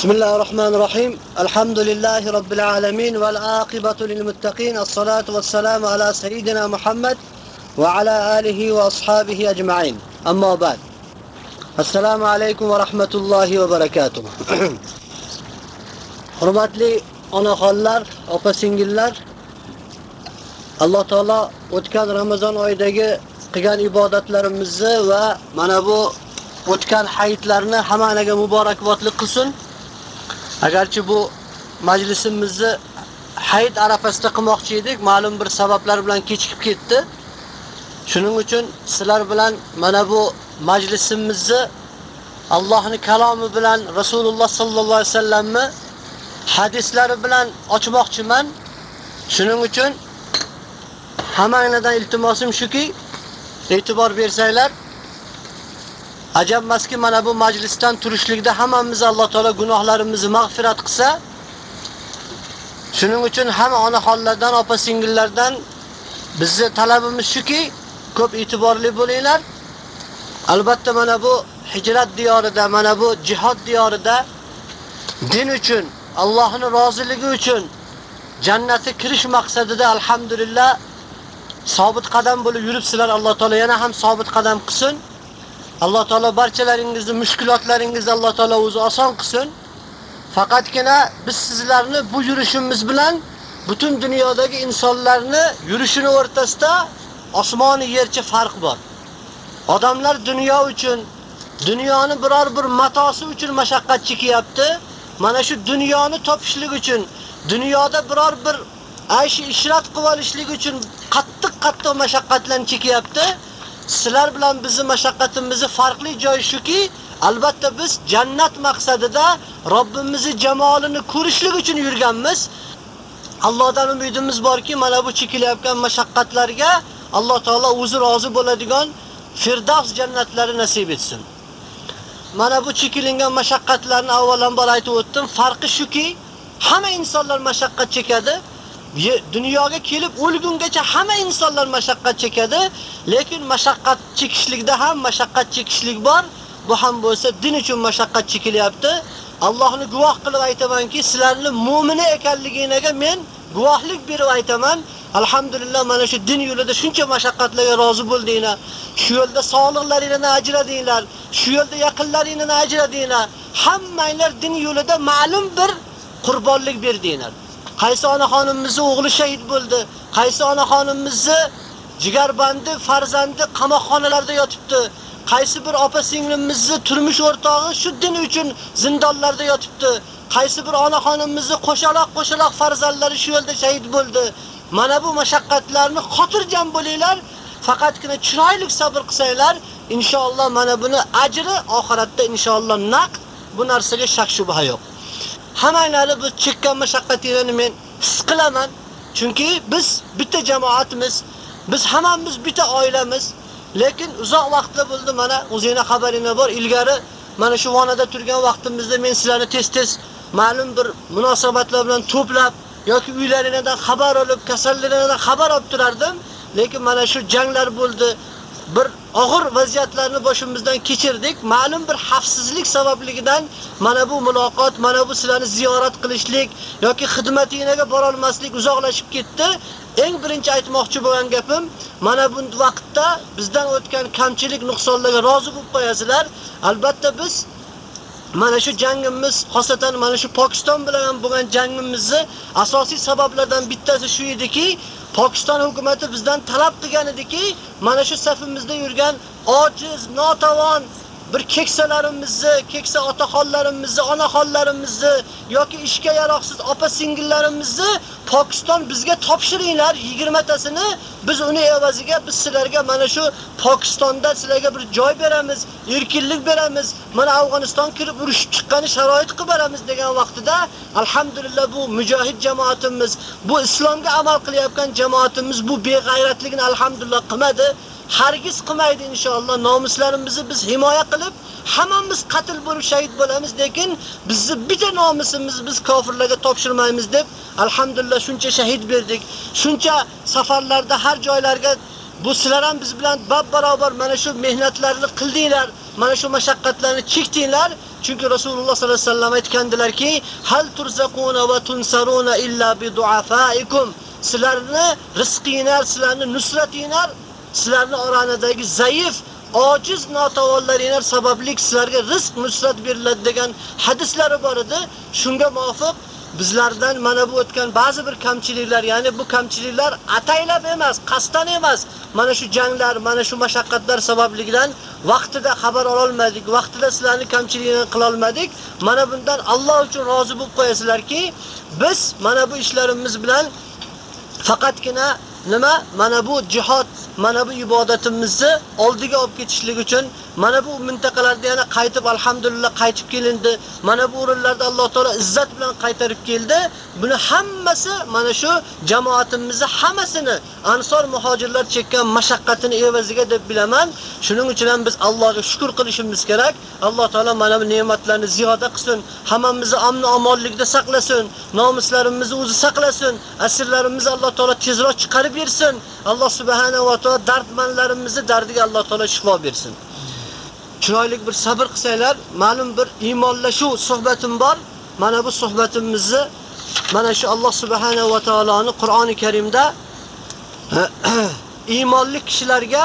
بسم الله الرحمن الرحيم الحمد لله رب العالمين والعاقبة للمتقين الصلاة والسلام على سيدنا محمد وعلى آله وأصحابه أجمعين أما بعد السلام عليكم ورحمة الله وبركاته hurmatli onaxonlar, opa-singillar, Alloh taolo o'tgan Ramazon oyidagi qilgan ibodatlarimizni va mana bu o'tgan hayitlarni hammaniga muborakbodlik qilsin. Agarchi bu majlisimizni hayit arafasida qilmoqchi edik, ma'lum bir sabablar bilan kechikib ketdi. Shuning uchun sizlar bilan mana bu majlisimizni Allohning kalomi bilan Rasululloh sallallohu alayhi vasallamni hadislari bilan ochmoqchiman. Shuning uchun hammanglardan iltimosim shuki, e'tibor bersanglar, Ajabmaski mana bu majlisdan turishlikda hammamiz Alloh taolo gunohlarimizni mag'firat qilsa, shuning uchun hamma onaxonlardan, opa-singillardan bizni talabimiz shuki, ko'p e'tiborli bo'linglar. Albatta mana bu hijrat diyorida, mana bu jihad diyorida din uchun, Allohning roziligi uchun jannatga kirish maqsadida alhamdulillah sobit qadam bo'lib yuribsizlar. Alloh taolo yana ham sobit qadam qilsin. Alloh taolo barchalaringizni mushkulotlaringizni Alloh taolo o'zi oson qilsin. Faqatgina biz sizlarni bu yurishimiz bilan butun dunyodagi insonlarni yurishini o'rtasida osmoni yercha farq bor. Odamlar dunyo uchun, dunyoni biror bir matosi uchun mashaqqat chekyapti. Mana shu dunyoni topishlik uchun, dunyoda biror bir ayshi ishrat qilib olishlik uchun qattiq-qattiq mashaqqatlan chekyapti. Sizlar bilan bizning mashaqqatimizni farqli joyi shuki, albatta biz jannat maqsadida Robbimizni jamolini ko'rishlik uchun yurganmiz. Allohdan umidimiz borki, mana bu chekilayotgan mashaqqatlarga Alloh taolo o'zi rozi bo'ladigan Firdavs jannatlari nasib etsin. Mana bu chekilingan mashaqqatlarni avvalambor aytib o'tdim. Farqi shuki, hamma insonlar mashaqqat chekadi. Dunyoga kelib o'lgungacha hamma insonlar mashaqqat chekadi, lekin mashaqqat chekishlikda ham mashaqqat chekishlik bor. Bu ham bo'lsa din uchun mashaqqat chekilyapti. Allohni guvoh qilib aytamanki, sizlarni mu'mini ekanligingizga men guvohlik berib aytaman. Alhamdulillah mana shu din yo'lida shuncha mashaqqatlarga rozi bo'ldinglar. Shu yo'lda sog'liqlaringizni ajradinglar, shu yo'lda yaqinlaringizni ajradinglar. Hammanglar din yo'lida ma'lum bir qurbonlik berdinglar. Qaysi onaxonimizni o'g'li shahid bo'ldi, qaysi onaxonimizni jigarbandi farzandi qamoqxonalarda yotibdi. Qaysi bir opa-singlimizni turmush o'rtog'i shu din uchun zindonlarda yotibdi. Qaysi bir onaxonimizni qo'shaloq-qo'shaloq farzandlari shu yo'lda shahid bo'ldi. Mana bu mashaqqatlarni xotirjam bo'linglar, faqatgina chiroyli sabr qilsanglar, inshaalloh mana buni ajri oxiratda inshaalloh naq bu narsaga shak shubha yo'q. Hammanglarni bu chekkan mashaqqatinglarni men his qilaman. Chunki biz bitta jamoatimiz, biz hammamiz bitta oilamiz. Lekin uzoq vaqtda bo'ldi mana o'zingizga xabaringiz bor. Ilgari mana shu vonada turgan vaqtimizda men sizlarni tez-tez ma'lum bir munosabatlar bilan to'plab yoki uylaringizdan xabar olib, kasalliklaringizdan xabar olib turardim. Lekin mana shu janglar bo'ldi. Bir og'ir vaziyatlarni boshimizdan kechirdik. Ma'lum bir xavfsizlik sababligidan mana bu muloqot, mana bu sizlarni ziyorat qilishlik yoki xizmatingizga bora olmaslik uzoqlashib ketdi. Eng birinchi aytmoqchi bo'lgan gapim, mana bu vaqtda bizdan o'tgan kamchilik, nuqsonlarga rozi bo'lib qo'yasizlar. Albatta biz mana shu jangimiz, xosatan mana shu Pokiston bilan bo'lgan jangimizni asosiy sabablardan bittasi shu ediki, Pokiston hukumatı bizdan talab qilgan ediki, mana shu safimizda yurgan ojiz, notavon bir keksalarimizni, keksa otaxonlarimizni, onaxonlarimizni yoki ishga yaroqsiz opa singillarimizni Pokiston bizga topshiringlar 20 tasini, biz uni evaziga biz sizlarga mana shu Pokistonda sizlarga bir joy beramiz, erkinlik beramiz. Mana Afg'oniston kirib urushib chiqqani sharoit qilib beramiz degan vaqtida alhamdulillah bu mujohid jamoatimiz, bu islomga amal qilayotgan jamoatimiz bu beg'ayratligini alhamdulillah qilmadi. Hargiz qilmaydi inshaalloh. Nomuslarimizni biz himoya qilib, hammamiz qatl bo'lib shahid bo'lamiz, lekin bizni bitta nomusimiz biz kofirlarga topshirmaymiz deb alhamdulillah shuncha shahid berdik. Shuncha safarlarda har joylarga bu sizlar ham biz bilan bab barobar mana shu mehnatlarni qildinglar, mana shu mashaqqatlarni chekdinglar. Chunki Rasululloh sollallohu alayhi vasallam aytgandilarki, hal turzaquna va tunsaruna illa bi du'afaikum. Sizlarni rizqinglar, sizlarni nusratinglar sizlarning oranidagi zaif, ojiz notavonlaringlar sababli sizlarga rizq nusrat beriladi degan hadislari bor edi. Shunga muvofiq bizlardan mana bu o'tgan ba'zi bir kamchiliklar, ya'ni bu kamchiliklar ataylab emas, qasdan emas. Mana shu janglar, mana shu mashaqqatlar sababligidan vaqtida xabar ola olmadik, vaqtida sizlarning kamchiligini qila olmadik. Mana bundan Alloh uchun rozi bo'lib qo'yasizlarki, biz mana bu ishlarimiz bilan faqatgina nima? Mana bu jihad mana bu ibodatimizni oldiga olib ketishlik uchun mana bu mintaqalarda yana qaytib alhamdulillah qaytib kelindi. Mana bu o'rinlarda Alloh taolo izzat bilan qaytarib keldi. Buni hammasi mana shu jamoatimizni hammasini ansor muhojirlar chekkan mashaqqatini evaziga deb bilaman. Shuning uchun ham biz Allohga shukr qilishimiz kerak. Alloh taolo mana bu ne'matlarni ziyoda qilsin, hammamizni amn omonlikda saqlasin, nomuslarimizni o'zi saqlasin, asirlarimizni Alloh taolo tezroq chiqarib bersin. Alloh subhanahu va taolo dardmanlarimizni dardiga Alloh taolo shifo bersin. Chiroyli bir sabr qilsanglar, ma'lum bir iymonlashuv suhbatim bor. Mana bu suhbatimizni mana shu Alloh subhanahu va taoloni Qur'oni Karimda iymonli kishilarga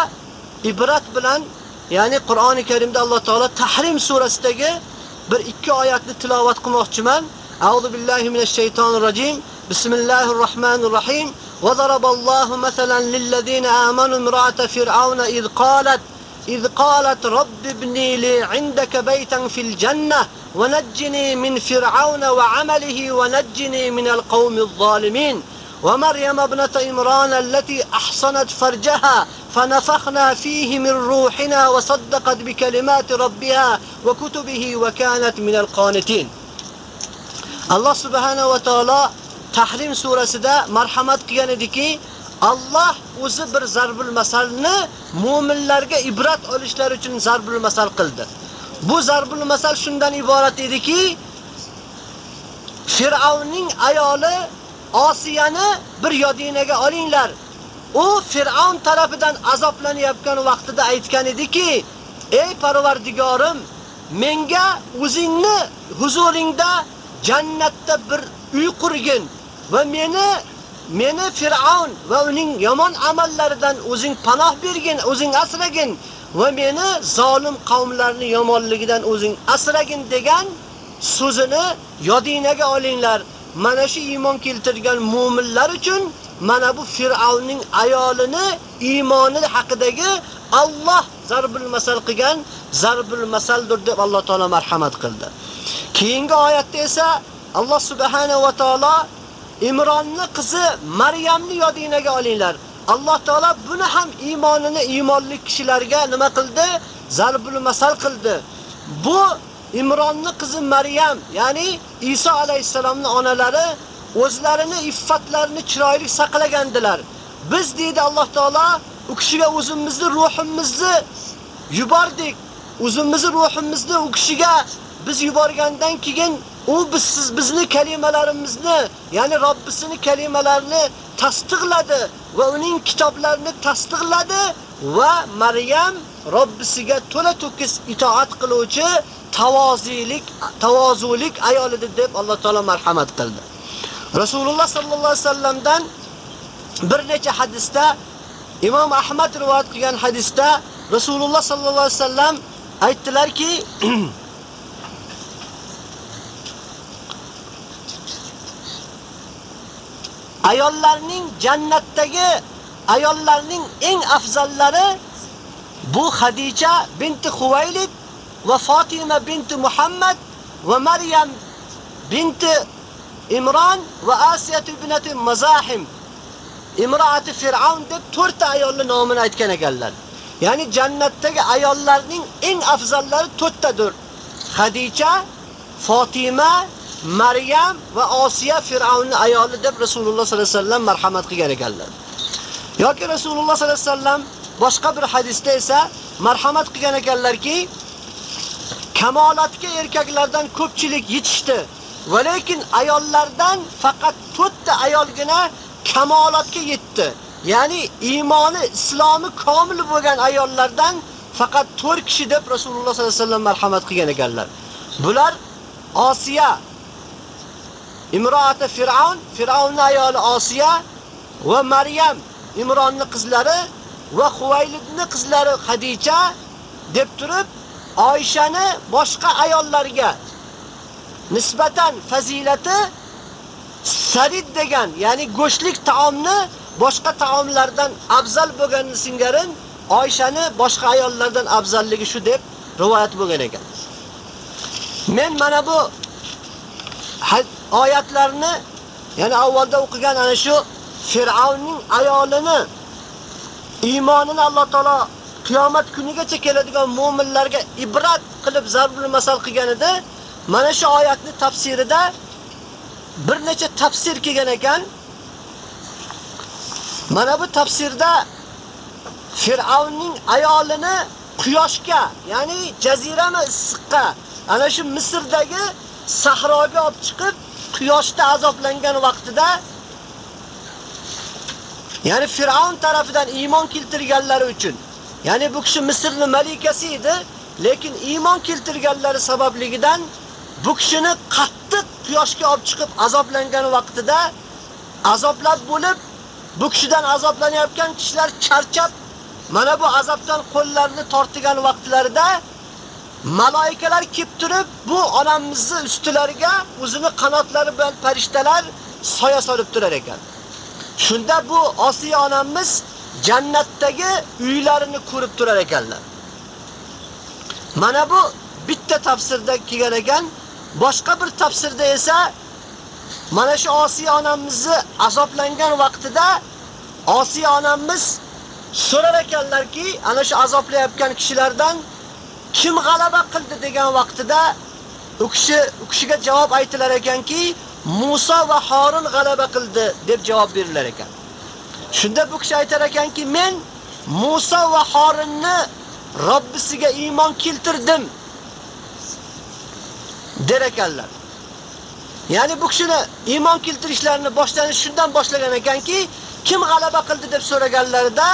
ibrat bilan, ya'ni Qur'oni Karimda Alloh taolo Tahrim surasidagi bir ikki oyatni tilovat qilmoqchiman. A'udhu billahi minash shaytonir rojim. Bismillahir rohmanir rohim. وضرب الله مثلا للذين آمنوا امرأة فرعون إذ قالت إذ قالت رب ابني لي عندك بيتا في الجنة ونجني من فرعون وعمله ونجني من القوم الظالمين. ومريم ابنة إمران التي أحصنت فرجها فنفخنا فيه من روحنا وصدقت بكلمات ربها وكتبه وكانت من القانتين. الله سبحانه وتعالى Tahrim surasida marhamat qilgan ediki, Alloh o'zi bir zarbul masalni mu'minlarga ibrat olishlari uchun zarbul masal qildi. Bu zarbul masal shundan iborat ediki, Fir'avnning ayoli Osiyani bir yodinaga olinglar. U Fir'avn tarafidan azoblanayotgan vaqtida aytgan ediki, ey Parvardigorim, menga o'zingni huzuringda jannatda bir uy qurgin va meni meni Fir'aun va uning yomon amallaridan o'zing panoh bergin, o'zing asragin va meni zolim qavmlarning yomonligidan o'zing asragin degan so'zini yodingizga olinglar. Mana shu iymon keltirgan mu'minlar uchun mana bu Fir'avnning ayolini iymoni haqidagi Alloh zarbul masal qilgan zarbul masaldir deb Alloh taolo marhamat qildi. Keyingi oyatda esa Alloh subhanahu va taolo Imronning qizi Maryamni yodingizga olinglar. Alloh taolo buni ham iymonini iymonli kishilarga nima qildi? Zarbul masal qildi. Bu Imronning qizi Maryam, ya'ni Iso alayhisalomning onalari o'zlarini iffatlarini chiroyli saqlagandilar. Biz deydi Alloh taolo u kishiga o'zimizni ruhimizni yubordik. O'zimizni ruhimizni u kishiga biz yuborgandan keyin u biz siz bizni kalimalarimizni, ya'ni Robbisini kalimalarini tasdiqladi va uning kitoblarini tasdiqladi va Maryam Robbisiga to'la to'kis itoat qiluvchi tavozilik, tavozulik ayol edi deb Alloh taolo marhamat qildi. Rasululloh sallallohu alayhi vasallamdan bir necha hadisda Imom Ahmad rivoyat qilgan hadisda Rasululloh sallallohu alayhi vasallam aytdilarki ayollarning jannatdagi ayollarning eng afzallari bu Xadija binti Xuvaylid va Fatima binti Muhammad va Maryam binti Imron va Asiya ibnati Mazahim imroati Fir'aun deb 4 ta ayolning nomini aytgan ekanlar. Ya'ni jannatdagi ayollarning eng afzallari 4 tadir. Xadija, Fatima, Maryam va Osiya Fir'avnning ayoli deb Rasululloh sollallohu alayhi vasallam marhamat qilgan ekanlar. yoki Rasululloh sollallohu alayhi vasallam boshqa bir hadisda esa marhamat qilgan ekanlarki, kamolatga erkaklardan ko'pchilik yetishdi. Va lekin ayollardan faqat 4 ta ayolgina kamolatga yetdi. Ya'ni iymoni, islomi komil bo'lgan ayollardan faqat 4 kishi deb Rasululloh sollallohu alayhi vasallam marhamat qilgan ekanlar. Bular Osiya Imroati Fir'aun, Fir'aunning ayoli Osiya va Maryam Imronning qizlari va Huvaylidning qizlari Xadija deb turib Oyshani boshqa ayollarga nisbatan fazilati sarid degan, ya'ni go'shtlik taomni boshqa taomlardan afzal bo'lganini singarin Oyshani boshqa ayollardan afzalligi shu deb rivoyat bo'lgan ekan. Men mana bu oyatlarni yana avvalda o'qigan ana shu Fir'avnning ayolini iymonini Alloh taolo qiyomat kunigacha keladigan mu'minlarga ibrat qilib zarbul masal qilgan edi. Mana shu oyatni tafsirida bir necha tafsir kelgan ekan. Mana bu tafsirda Fir'avnning ayolini quyoshga, ya'ni jazirama issiqqa, ana shu Misrdagi sahroga olib chiqib, quyoshda azoblangan vaqtida Ya'ni Fir'aun tarafidan iymon keltirganlari uchun. Ya'ni bu kishi Misrning malikasi edi, lekin iymon keltirganlari sababligidan bu kishini qattiq quyoshga olib chiqib azoblangan vaqtida azoblab bo'lib, bu kishidan azoblanayotgan kishilar charchab, mana bu azobdan qo'llarini tortigan vaqtlarida malaikalar kelib turib, bu onamizni ustilariga o'zini qanotlari bilan farishtalar soya solib turar ekan. Shunda bu Osiyo onamiz jannatdagi uylarini ko'rib turar ekanlar. Mana bu bitta tafsirda kelgan ekan, boshqa bir tafsirda esa mana shu Osiyo onamizni azoblangan vaqtida Osiyo onamiz so'rar ekanlarki, ana shu azoblayotgan kishilardan kim g'alaba qildi degan vaqtida u kishi u kishiga javob aytilar ekanki, Musa va Harun g'alaba qildi deb javob berilar ekan. Shunda bu kishi aytar ekanki, men Musa va Harunni Robbisiga iymon keltirdim der ekanlar. Ya'ni bu kishini iymon keltirishlarini boshlanish shundan boshlagan ekanki, kim g'alaba qildi deb so'raganlarida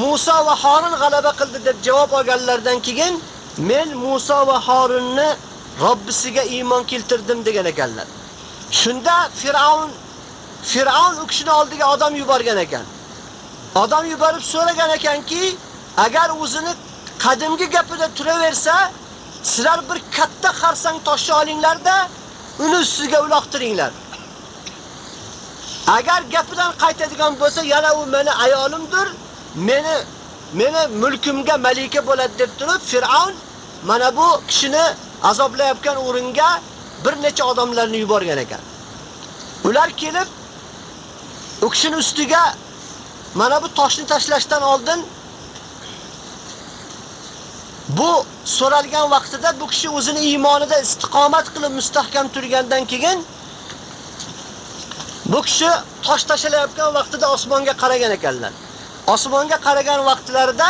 Musa va Harun g'alaba qildi deb javob olganlardan keyin men Musa va Harunni Robbisiga iymon keltirdim degan ekanlar. Shunda Fir'aun Fir'aun u kishini oldiga odam yuborgan ekan. Odam yuborib so'ragan ekanki, agar o'zini qadimgi gapida turaversa, sizlar bir katta xarsang toshni olinglarda, uni ustiga uloqtiringlar. Agar gapidan qaytadigan bo'lsa, yana u meni ayolimdir, meni meni mulkimga malika bo'ladi deb turib Fir'aun mana bu kishini azoblayotgan o'ringa bir necha odamlarni yuborgan ekan. Ular kelib u kishini ustiga mana bu toshni tashlashdan oldin bu so'ralgan vaqtida bu kishi o'zini iymonida istiqomat qilib mustahkam turgandan keyin bu kishi tosh tashlayotgan vaqtida osmonga qaragan ekanlar. Osmonga qaragan vaqtlarida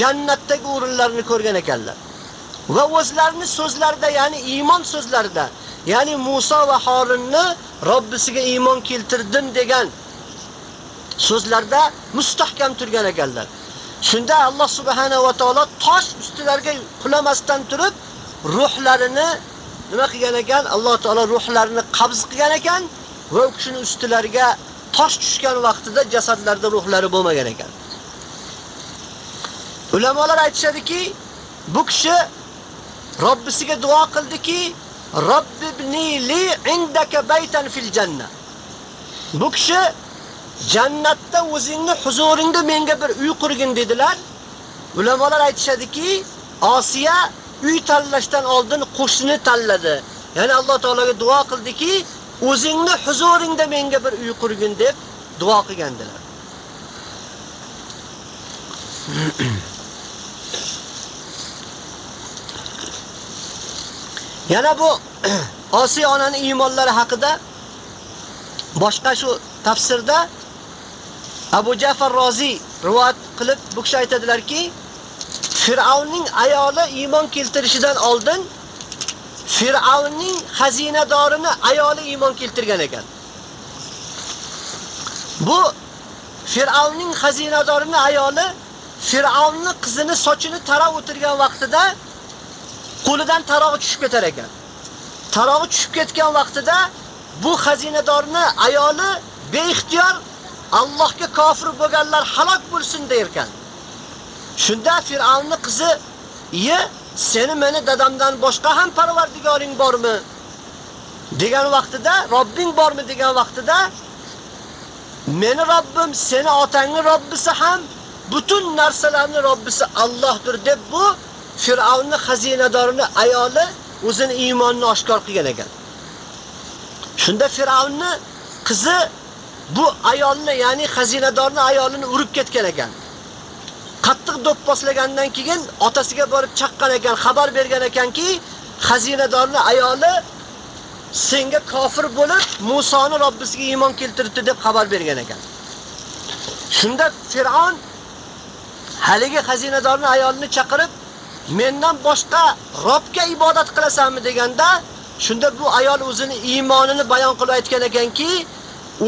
jannatdagi o'rinlarni ko'rgan ekanlar. Va o'zlarining so'zlarida, ya'ni iymon so'zlarida, ya'ni Musa va Harunni Robbisiga iymon keltirdim degan so'zlarda mustahkam turgan ekanlar. Shunda Alloh subhanahu va taolo tosh ustilariga qulamasdan turib, ruhlarini nima qilgan ekan? Alloh taolo ruhlarini qabz qilgan ekan va u kishining ustilariga tosh tushgan vaqtida jasadlarda ruhlari bo'lmagan ekan. Ulamolar aytishadiki, bu kishi Robbisiga duo qildiki, Robbibni li indaka baytan fil janna. Bu kishi jannatda o'zingni huzuringda menga bir uy qurgin dedilar. Ulamolar aytishadiki, Osiya uy tanlashdan oldin qo'shni tanladi. Ya'ni Alloh taolaga duo qildiki, o'zingni huzuringda menga bir uy qurgin deb duo qilgandilar. Yana bu Osiyo onaning iymonlari haqida boshqa shu tafsirda Abu Ja'far Rozi rivoyat qilib bu kishi aytadilarki, Fir'avnning ayoli iymon keltirishidan oldin Fir'avnning xazinadorini ayoli iymon keltirgan ekan. Bu Fir'avnning xazinadorini ayoli Fir'avnning qizini sochini tarab o'tirgan vaqtida qo'lidan tarog'i tushib ketar ekan. Tarog'i tushib ketgan vaqtida bu xazinadorni ayoli beixtiyor Allohga kofir bo'lganlar halok bo'lsin derkan. Shunda Fir'avnning qizi: "Iye, seni meni dadamdan boshqa ham parvardigoring bormi?" degan vaqtida, "Robbing bormi?" degan vaqtida Meni Robbim, seni otangni Robbisi ham butun narsalarning Robbisi Allohdir deb bu Fir'avnning xazinadorini ayoli o'zini iymonini oshkor qilgan ekan. Shunda Fir'avnning qizi bu ayolni, ya'ni xazinadorning ayolini urib ketgan ekan. Qattiq do'pposlagandan keyin otasiga borib chaqqan ekan, xabar bergan ekanki, xazinadorni ayoli senga kofir bo'lib Musoni Robbisiga iymon keltirdi deb xabar bergan ekan. Shunda Fir'aun haligi xazinadorni ayolini chaqirib, mendan boshqa Robga ibodat qilasanmi deganda, shunda bu ayol o'zini iymonini bayon qilib aytgan ekanki,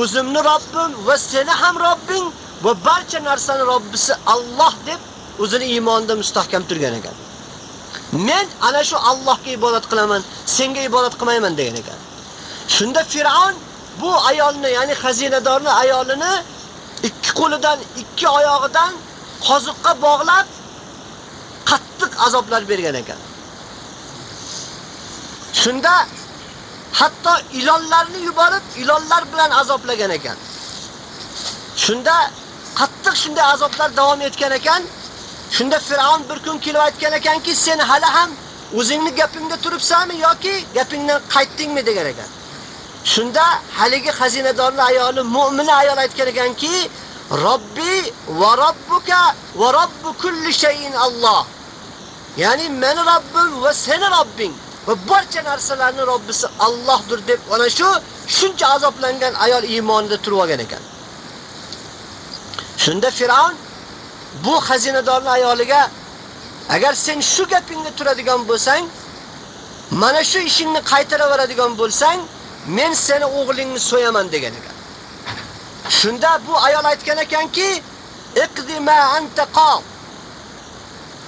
o'zimni Robbim va seni ham Robbing va barcha narsani Robbisi Alloh deb o'zini iymonida mustahkam turgan ekan. Men ana shu Allohga ibodat qilaman, senga ibodat qilmayman degan ekan. Shunda Fir'aun bu ayolni, ya'ni xazinadorni ayolini ikki qo'lidan, ikki oyog'idan qoziqqa bog'lab qattiq azoblar bergan ekan. Shunda hatto ilonlarni yuborib, ilonlar bilan azoblagan ekan. Shunda qattiq shunday azoblar davom etgan ekan. Shunda Fir'aun bir kun kelib aytgan ekanki, sen hali ham o'zingni gapingda turibsanmi yoki gapingdan qaytdingmi degan ekan. Shunda haligi xazinadorning ayoli mu'mina ayol aytgan ekanki, Robbi va robbuka va robbu kulli shay'in Alloh. Ya'ni meni Robbim va seni Robbing va barcha narsalarning Robbisi Allohdir deb ana shu shuncha azoblangan ayol iymonida turib olgan ekan. Shunda Fir'aun bu xazinadorning ayoliga agar sen shu gapingda turadigan bo'lsang, mana shu ishingni qaytaraveradigan bo'lsang, men seni o'g'lingni so'yaman degan ekan. Shunda bu ayol aytgan ekanki, iqdi ma anta qal.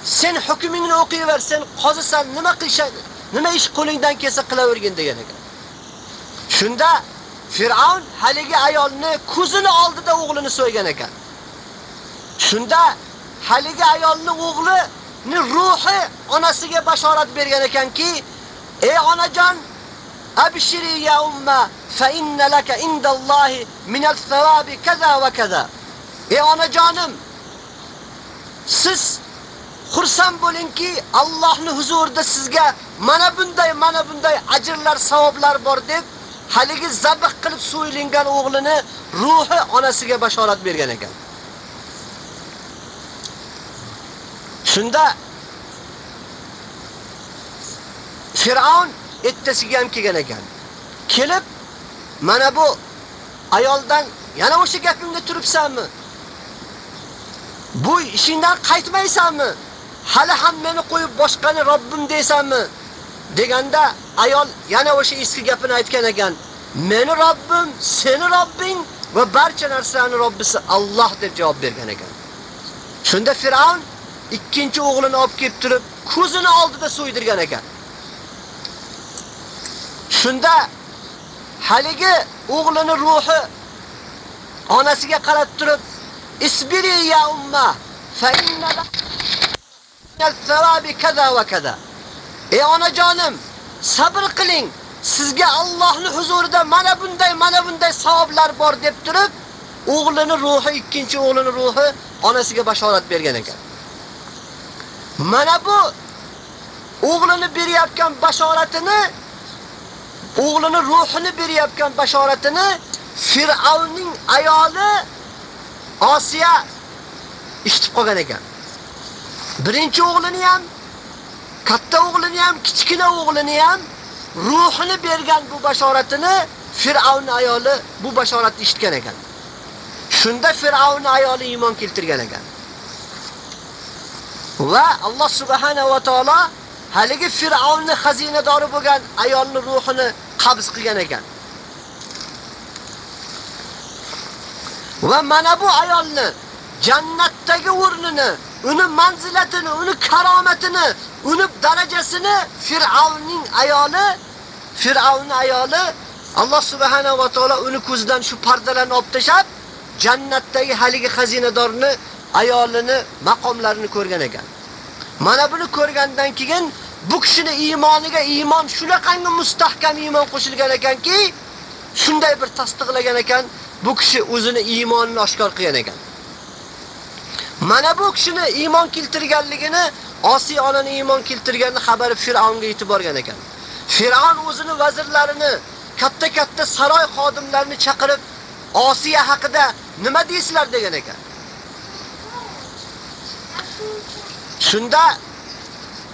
Sen hukmingni o'qiyver, sen qozisan, nima qilsang, nima ish qo'lingdan kelsa qilavergin degan ekan. Shunda Fir'aun haligi ayolni ko'zini oldida o'g'lini so'ygan ekan. Shunda haligi ayolning o'g'lining ruhi onasiga bashorat bergan ekanki, ey onajon, abshiri ya umma fa inna laka indallohi min al-thawabi kaza va kaza. Ey onajonim, siz xursand bo'lingki, Allohning huzurida sizga mana bunday, mana bunday ajrlar, savoblar bor deb haligi zabih qilib so'yilgan o'g'lini ruhi onasiga bashorat bergan ekan. Shunda Fir'aun ettasiga ham kelgan ekan. Kelib mana bu ayoldan yana o'sha gapingda turibsanmi? Bu ishingdan qaytmaysanmi? Hali ham meni qo'yib boshqani Robbim deysanmi? deganda ayol yana o'sha eski gapini aytgan ekan. Meni Robbim, seni Robbing va barcha narsalarning Robbisi Alloh deb javob bergan ekan. Shunda Fir'aun ikkinchi o'g'lini olib kelib turib, ko'zini oldida so'ydirgan ekan. Shunda haligi o'g'lini ruhi onasiga qarab turib, "Isbiri ya umma, fa inna al-thawabi kaza va kaza." Ey onajonim, sabr qiling. sizga Allohning huzurida mana bunday, mana bunday savoblar bor deb turib, o'g'lini ruhi, ikkinchi o'g'lini ruhi onasiga bashorat bergan ekan. Mana bu o'g'lini berayotgan bashoratini o'g'lini ruhini berayotgan bashoratini Fir'avnning ayoli Osiya eshitib qolgan ekan. Birinchi o'g'lini ham, katta o'g'lini ham, kichkina o'g'lini ham ruhini bergan bu bashoratini Fir'avn ayoli bu bashoratni eshitgan ekan. Shunda Fir'avn ayoli iymon keltirgan ekan. Va Alloh subhanahu va taolo haligi Fir'avnni xazinadori bo'lgan ayolning ruhini qabz qilgan ekan. Va mana bu ayolni jannatdagi o'rnini, uni manzilatini, uni karomatini, uni darajasini Fir'avnning ayoli, Fir'avn ayoli Alloh subhanahu va taolo uni ko'zidan shu pardalarni olib tashab, jannatdagi haligi xazinadorni ayolini maqomlarini ko'rgan ekan. Mana buni ko'rgandan keyin bu kishini iymoniga iymon shunaqangi mustahkam iymon qo'shilgan ekanki, shunday bir tasdiqlagan ekan, bu kishi o'zini iymonini oshkor qilgan ekan. Mana bu kishini iymon keltirganligini, Osiy onani iymon keltirganini xabari Fir'aunga yetib borgan ekan. Fir'aun o'zini vazirlarini, katta-katta saroy xodimlarini chaqirib, Osiya haqida nima deysizlar degan ekan. Shunda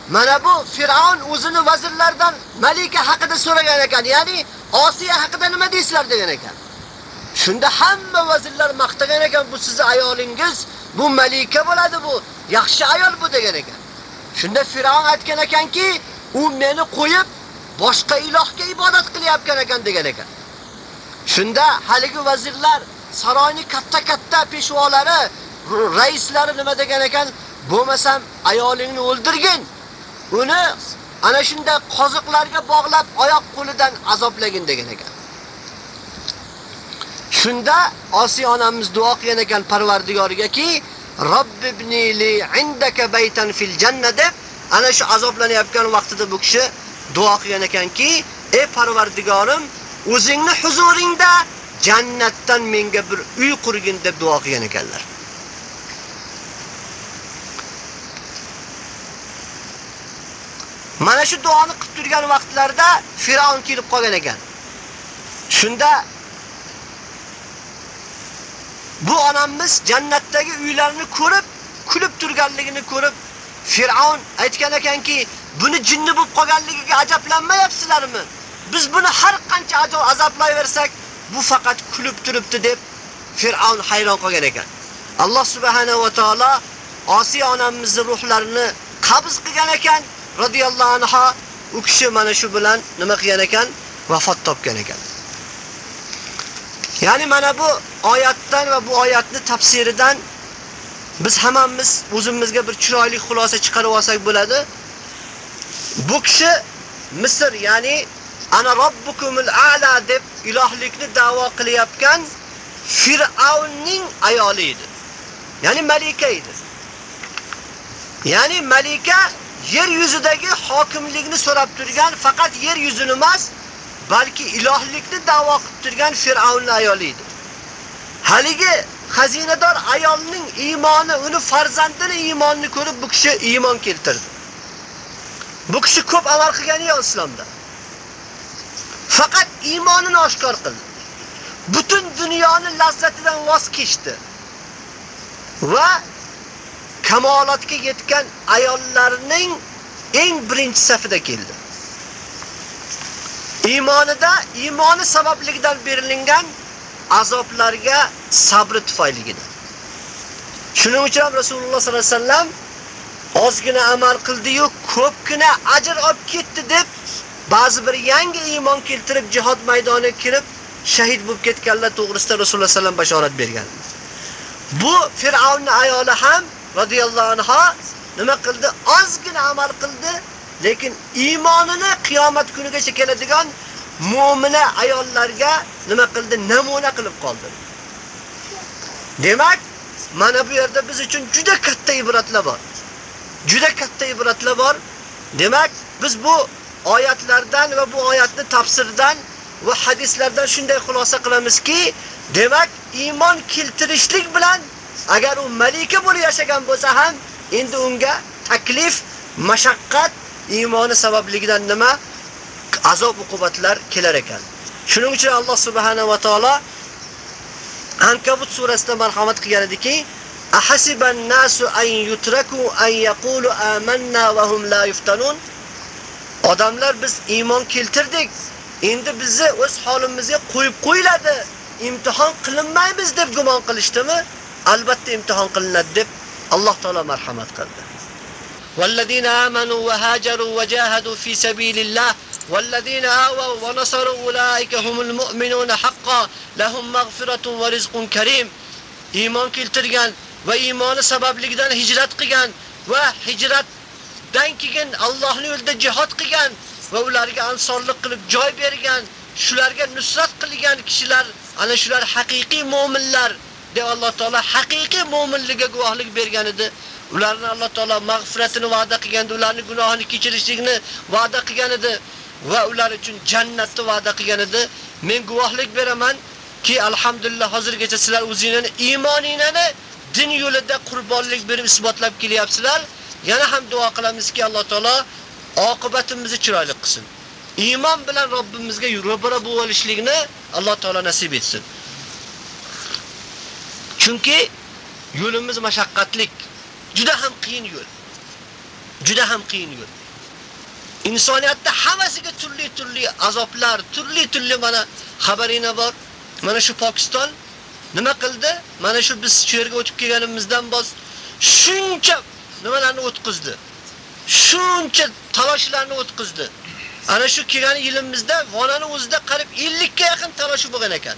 mana bu Fir'avn o'zini vazirlardan malika haqida so'ragan ekan. Ya'ni Osiya haqida nima deysizlar degan ekan. Shunda hamma vazirlar maqtagan ekan, bu sizning ayolingiz, bu malika bo'ladi bu, yaxshi ayol bu degan ekan. Shunda Fir'avn aytgan ekanki, u meni qo'yib boshqa ilohga ibodat qilyapkan ekan degan ekan. Shunda haligi vazirlar saroyning katta-katta peshvolari, raislari nima degan ekan? Bo'lmasam ayolingni o'ldirgin. Uni ana shunda qoziqlarga bog'lab oyoq qo'lidan azoblagin degan ekan. Shunda Osiy onamiz duo qilgan ekan Parvardigorigaki, Robbibni li indaka baytan fil janna deb ana shu azoblanayotgan vaqtida bu kishi duo qilgan ekanki, ey Parvardigorim, o'zingni huzuringda jannatdan menga bir uy qurgin deb duo qilgan ekanlar. Mana shu duoni qilib turgan vaqtlarda Firavn kelib qolgan ekan. Shunda bu onamiz jannatdagi uylarni ko'rib, kulib turganligini ko'rib, Firavn aytgan ekanki, buni jinni bo'lib qolganligiga ajablanmayapsizlarmi? Biz buni har qancha azoblayversak, bu faqat kulib turibdi deb Firavn hayron qolgan ekan. Alloh subhanahu va taolo Osiy onamizning ruhlarini qabz qilgan ekan, radhiyallohu anha u kishi mana shu bilan nima qilgan ekan? Vafot topgan ekan. Ya'ni mana bu oyatdan va bu oyatni tafsiridan biz hammamiz o'zimizga bir chiroyli xulosa chiqarib olsak bo'ladi. Bu kishi Misr, ya'ni ana robbukumul a'la deb ilohlikni da'vo qilyapgan Fir'avnning ayoli edi. Ya'ni malika edi. Ya'ni malika yer yuzidagi hokimlikni so'rab turgan faqat yer yuzini emas, balki ilohlikni da'vo qilib turgan Fir'avnning ayoli edi. Haligi xazinador ayolning iymoni, uni farzandining iymonini ko'rib bu kishi iymon keltirdi. Bu kishi ko'p amal qilgani yo'q islomda. Faqat iymonini oshkor qildi. Butun dunyoni lazzatidan voz kechdi. Va kamolatga yetgan ayollarning eng birinchi safida keldi. Iymonida iymoni sababligidan berilingan azoblarga sabri tufayligidan. Shuning uchun ham Rasululloh sollallohu alayhi vasallam ozgina amal qildi-yu, ko'pgina ajr olib ketdi deb ba'zi bir yangi iymon keltirib jihad maydoniga kirib shahid bo'lib ketganlar to'g'risida Rasululloh sallam bashorat bergan. Bu Fir'avnning ayoli ham radhiyallohu anha nima qildi? Ozgina amal qildi, lekin iymonini qiyomat kunigacha keladigan mu'mina ayollarga nima qildi? Namuna qilib qoldi. Demak, mana bu yerda biz uchun juda katta ibratlar bor. Juda katta ibratlar bor. Demak, biz bu oyatlardan va bu oyatni tafsirdan va hadislardan shunday xulosa qilamizki, demak, iymon keltirishlik bilan agar u malika bo'lib yashagan bo'lsa ham, endi unga taklif, mashaqqat iymoni sababligidan nima azob uqubatlar kelar ekan. Shuning uchun Alloh subhanahu va taolo Ankabut surasida marhamat qilgan ediki, ahasiban nasu an yutraku an yaqulu amanna va hum la yuftanun Odamlar biz iymon keltirdik. Endi bizni o'z holimizga qo'yib qo'yiladi. Imtihon qilinmaymiz deb gumon qilishdimi? Albatta imtihon qilinadi deb Alloh taolo marhamat qildi. والذين آمنوا وهاجروا وجاهدوا في سبيل الله والذين آووا ونصروا أولئك هم المؤمنون حقا لهم مغفرة ورزق كريم iymon keltirgan va iymoni sababligidan hijrat qilgan va hijratdan keyin Allohning yo'lida jihad qilgan va ularga ansorlik qilib joy bergan, shularga nusrat qilgan kishilar, ana shular haqiqiy mu'minlar Deb Alloh taolo haqiqiy mu'minlarga guvohlik bergan edi. Ularni Alloh taolo mag'firatini va'da qilgandi, ularning gunohini kechirishlikni va'da qilgan edi va ular uchun jannatni va'da qilgan edi. Men guvohlik beraman ki alhamdulillah hozirgacha sizlar o'zingizning iymoningizni din yo'lida qurbonlik berib isbotlab kelyapsizlar. Yana ham duo qilamizki Alloh taolo oqibatimizni chiroyli qilsin. Iymon bilan Robbimizga ro'bara bora bo'lishlikni Alloh taolo nasib etsin. Chunki yo'limiz mashaqqatlik, juda ham qiyin yo'l. Juda ham qiyin yo'l. Insoniyatda hammasiga turli-turli azoblar, turli-turli mana xabarina bor. Mana shu Pokiston nima qildi? Mana shu biz shu yerga o'tib kelganimizdan bos shuncha nimalarni o'tkazdi. Shuncha talashlarni o'tkazdi. Ana shu kelgan yilimizda vonani o'zida qarib 50 ga yaqin talash bo'lgan ekan.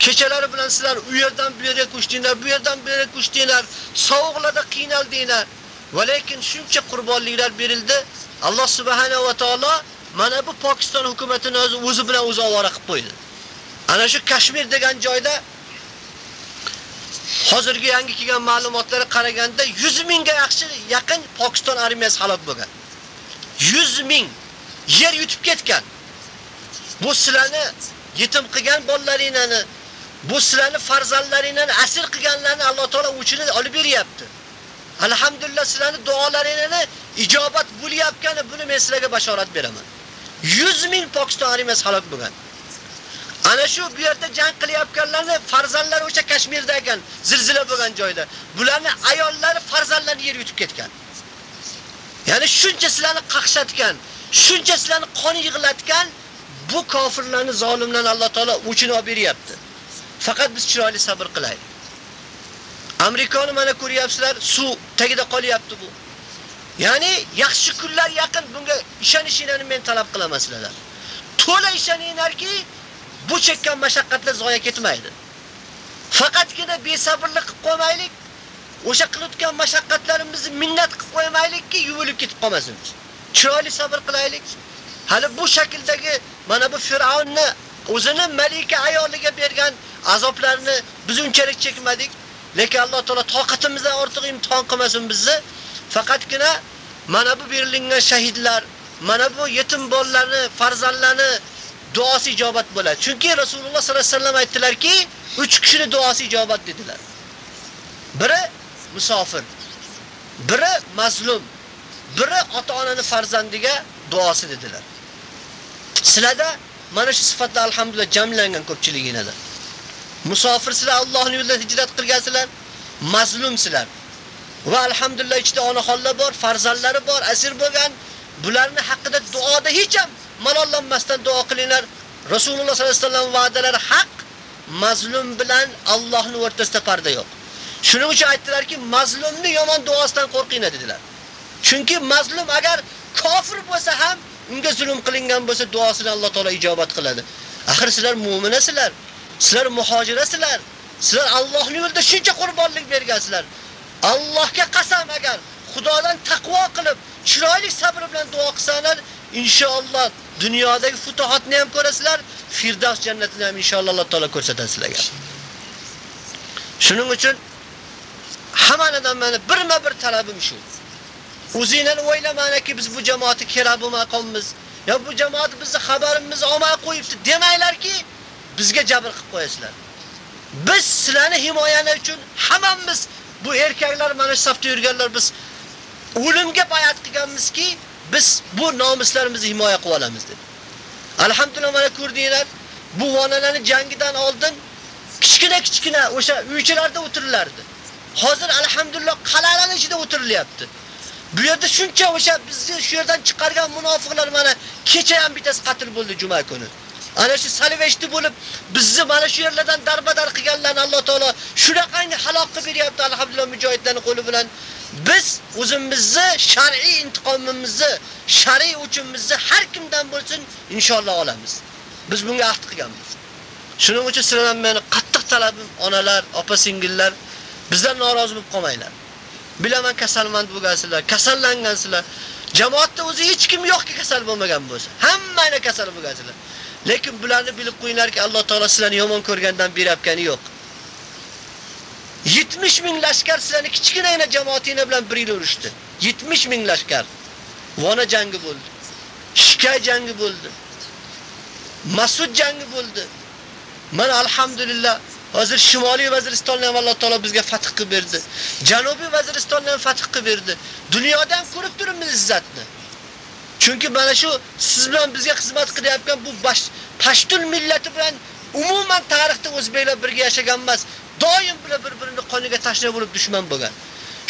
Kechalari bilan sizlar u yerdan bu yerga ko'chdinglar, bu yerdan bu yerga ko'chdinglar, sovuqlarda qiynaldinglar. Va lekin shuncha qurbonliklar berildi. Alloh subhanahu va taolo mana bu Pokiston hukumatini o'zi o'zi bilan o'zi ovora qilib qo'ydi. Ana shu Kashmir degan joyda hozirgi yangi kelgan ma'lumotlarga qaraganda 100 mingga yaxshi yaqin Pokiston armiyasi halok bo'lgan. 100 ming yer yutib ketgan. Bu sizlarni yetim qilgan bolalaringizni bu sizlarni farzandlaringdan asir qilganlarni Alloh taolo uchini olib beryapti. Alhamdulillah sizlarni duolaringizni ijobat bo'lyapgani buni men sizlarga bashorat beraman. 100 ming Pokiston armiyasi halok bo'lgan. Ana shu bu yerda jang qilyapganlarni farzandlari o'sha Kashmirda ekan, zilzila bo'lgan joyda. Bularni ayollari farzandlarini yer yutib ketgan. Ya'ni shuncha sizlarni qaqshatgan, shuncha sizlarni qon yig'latgan bu kofirlarni, zolimlarni Alloh taolo o'chini olib beryapti. Faqat biz chiroyli sabr qilaylik. Amerikani mana ko'ryapsizlar, suv tagida qolyapti bu. Ya'ni yaxshi kunlar yaqin bunga ishonishinglarni men talab qilaman sizlardan. To'la ishoninglarki, bu chekkan mashaqqatlar zoya ketmaydi. Faqatgina besabrlik qilib qo'ymaylik. O'sha qilayotgan mashaqqatlarimizni minnat qilib qo'ymaylikki, yuvilib ketib qolmasin. Chiroyli sabr qilaylik. Hali bu shakldagi mana bu Fir'avnni o'zini malika ayoliga bergan azoblarni biz unchalik chekmadik. Lekin Alloh taolo toqatimizdan ortiq imtihon qilmasin bizni. Faqatgina mana bu berilgan shahidlar, mana bu yetim bolalarni, farzandlarni duosi ijobat bo'ladi. Chunki Rasululloh sollallohu alayhi vasallam aytdilarki, 3 kishini duosi ijobat dedilar. Biri musofir, biri mazlum, biri ota-onaning farzandiga duosi dedilar. Sizlarda mana shu sifatlar alhamdulillah jamlangan ko'pchiligingizda. Musofirsizlar, Allohning yo'lida hijrat qilgansizlar, mazlumsizlar. Va alhamdulillah ichida onaxonlar bor, farzandlari bor, asir bo'lgan. bularni haqida duoda hech ham malollanmasdan duo qilinglar. Rasululloh sollallohu alayhi vasallam va'dalari haq, mazlum bilan Allohning o'rtasida parda yo'q. Shuning uchun aytdilarki, mazlumni yomon duosidan qo'rqinglar dedilar. Chunki mazlum agar kofir bo'lsa ham unga zulm qilingan bo'lsa duosini Alloh taolo ijobat qiladi. Axir sizlar mu'minasizlar, sizlar muhojirasizlar. Sizlar Allohning yo'lida shuncha qurbonlik bergansizlar. Allohga qasam agar Xudodan taqvo qilib, chiroyli sabr bilan duo qilsanglar, inshaalloh dunyodagi futuhatni ham ko'rasizlar, Firdavs jannatini ham inshaalloh Alloh taolo ko'rsatadi sizlarga. Shuning uchun hammadan meni birma bir talabim shu. O'zingizlar o'ylamanki biz bu jamoatga kerak bo'lmay qolamiz. Ya bu jamoat bizni xabarimizni olmay qo'yibdi demanglarki, bizga jabr qilib qo'yasizlar. Biz sizlarni himoyani uchun hammamiz bu erkaklar mana shu safda yurganlar biz o'limga bayat qilganmizki, biz bu nomuslarimizni himoya qilib olamiz dedi. Alhamdulillah mana ko'rdinglar, bu vonalarni jangidan oldin kichkina-kichkina o'sha uychilarda o'tirilardi. Hozir alhamdulillah qalalarning ichida o'tirilyapti. Bu yerda shuncha o'sha bizni shu yerdan chiqargan munofiqlar mana kecha ham bittasi qatl bo'ldi juma kuni. Ana shu salveshti bo'lib bizni mana shu yerlardan darbadar qilganlarni Alloh taolo shunaqangi halok qilib beryapti alhamdulillah mujohidlarning qo'li bilan. Biz o'zimizni shar'iy intiqomimizni, shar'iy uchimizni har kimdan bo'lsin inshaalloh olamiz. Biz bunga ahd qilganmiz. Shuning uchun sizlardan meni qattiq talabim onalar, opa-singillar bizdan norozi bo'lib qolmanglar. Bilaman kasalmand bo'lgansizlar, kasallangansizlar. Jamoatda o'zi hech kim yo'qki kasal bo'lmagan bo'lsa. Hammanglar kasal bo'lgansizlar. Lekin bularni bilib qo'yinglarki, Alloh taolo sizlarni yomon ko'rgandan berayotgani yo'q. 70 ming lashkar sizlarni kichkinagina jamoatingiz bilan bir yil urushdi. 70 ming lashkar. Vona jangi bo'ldi. Shikay jangi bo'ldi. Masud jangi bo'ldi. Mana alhamdulillah hozir Shimoliy Vaziristonni ham Alloh taolo bizga fath qilib berdi. Janubiy Vaziristonni ham fath qilib berdi. Dunyodan ko'rib turibmiz izzatni. Chunki mana shu siz bilan bizga xizmat qilayotgan bu bash, Pashtun millati bilan umuman tarixda o'zbeklar birga yashagan emas. Doim bir-birini qoniga tashlab bo'lib dushman bo'lgan.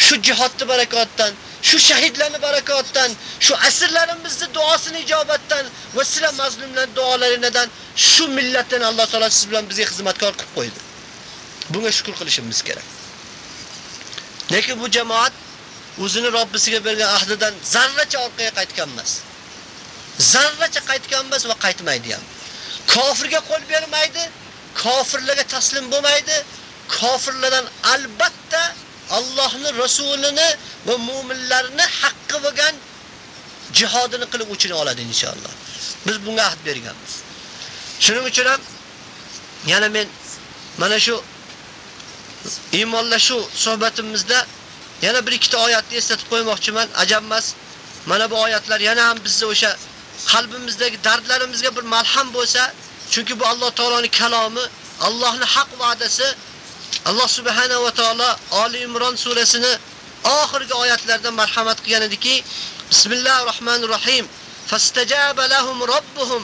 Shu jihodni barakotdan, shu shahidlarni barakotdan, shu asrlarimizni duosini ijobatdan va sizlar mazlumlar duolaringizdan shu millatdan Alloh taolo siz bilan bizga xizmatkor qilib qo'ydi. Bunga shukr qilishimiz kerak. Lekin bu jamoat o'zini Robbisiga bergan ahdidan zarracha orqaga qaytgan emas. Zarracha qaytgan emas va qaytmaydi ham. Kofirga qo'l bermaydi, kofirlarga taslim bo'lmaydi. Kofirlardan albatta Allohning rasulini va mu'minlarni haqqi bo'lgan jihodini qilib o'chini oladi inshaalloh. Biz bunga ahd berganmiz. Shuning uchun ham yana men mana shu iymonlashuv suhbatimizda yana bir ikkita oyatni eslatib qo'ymoqchiman. Ajab emas. Mana bu oyatlar yana ham bizni o'sha qalbimizdagi dardlarimizga bir malham bo'lsa, chunki bu Alloh taoloning kalomi, Allohning haq va'dasi, Alloh subhanahu va taolo Ali Imron surasini oxirgi oyatlarda marhamat qilgan ediki, Bismillahir Rahmanir Rahim. Fastajaba lahum rabbuhum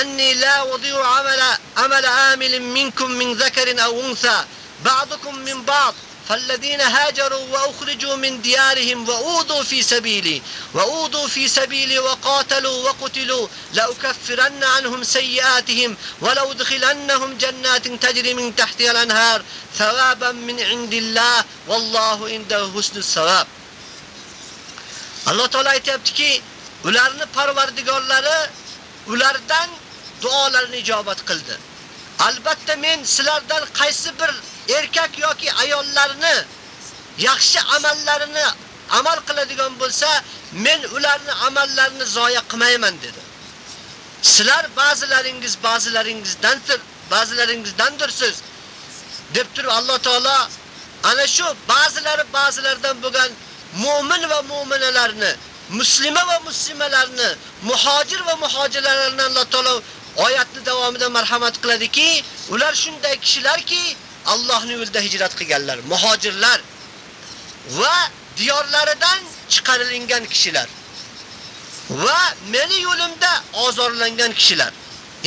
anni la udiyu amala amala amilin minkum min zakarin aw untha ba'dukum min ba'd فالذين هاجروا وأخرجوا من ديارهم وأوذوا في سبيلي وأوذوا في سبيلي وقاتلوا وقتلوا لأكفرن عنهم سيئاتهم ولأدخلنهم جنات تجري من تحتها الأنهار ثوابا من عند الله والله عنده حسن الثواب Allah Teala aytayaptiki, ularni parvardigorlari ulardan duolarini ijobat qildi. Albatta men sizlardan qaysi bir erkak yoki ayollarni yaxshi amallarini amal qiladigan bo'lsa, men ularni amallarini zoya qilmayman dedi. Sizlar ba'zilaringiz ba'zilaringizdandir, ba'zilaringizdandirsiz deb turib Alloh taolo ana shu ba'zilari ba'zilardan bo'lgan mu'min va mu'minalarni, muslima va muslimalarni, muhojir va muhojirlarni Alloh taolo oyatni davomida marhamat qiladiki, ular shunday kishilarki, Allohning yo'lida hijrat qilganlar, muhojirlar va diyorlaridan chiqarilgan kishilar va meni yo'limda ozorlangan kishilar.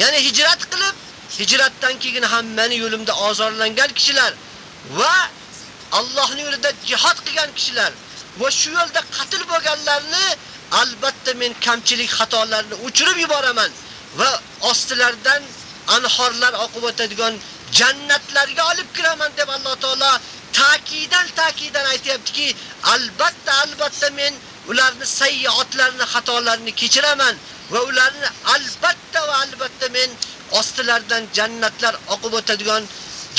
Ya'ni hijrat qilib, hijratdan keyin ham meni yo'limda ozorlangan kishilar va Allohning yo'lida jihad qilgan kishilar va shu yo'lda qatl bo'lganlarni albatta men kamchilik xatolarni o'chirib yuboraman va ostilaridan anhorlar oqib o'tadigan jannatlarga olib kiraman deb Alloh taolo ta'kidan ta'kidan aytayaptiki, albatta albatta men ularni sayyiotlarini, xatolarini kechiraman va ularni albatta va albatta men ostilaridan jannatlar oqib o'tadigan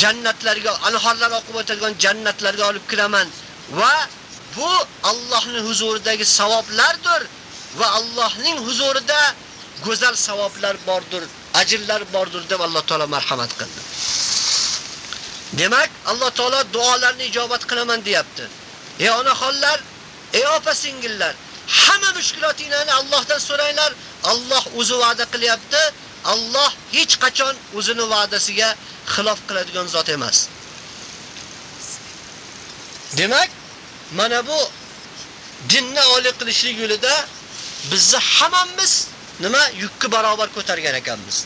jannatlarga, anhorlar oqib o'tadigan jannatlarga olib kiraman va bu Allohning huzuridagi savoblardir va Allohning huzurida go'zal savoblar bordir, ajrlar bordir deb Alloh taolo marhamat qildi. Demak, Alloh taolo duolarni ijobat qilaman deyapti. Ey onaxonlar, ey opa-singillar, hamma mushkulotinglarni Allohdan so'ranglar. Alloh o'zi va'da qilyapti. Alloh hech qachon o'zini va'dasiga xilof qiladigan zot emas. Demak, mana bu dinni oliy qilishlik yo'lida bizni hammamiz nima yukki barobar ko'targan ekanmiz.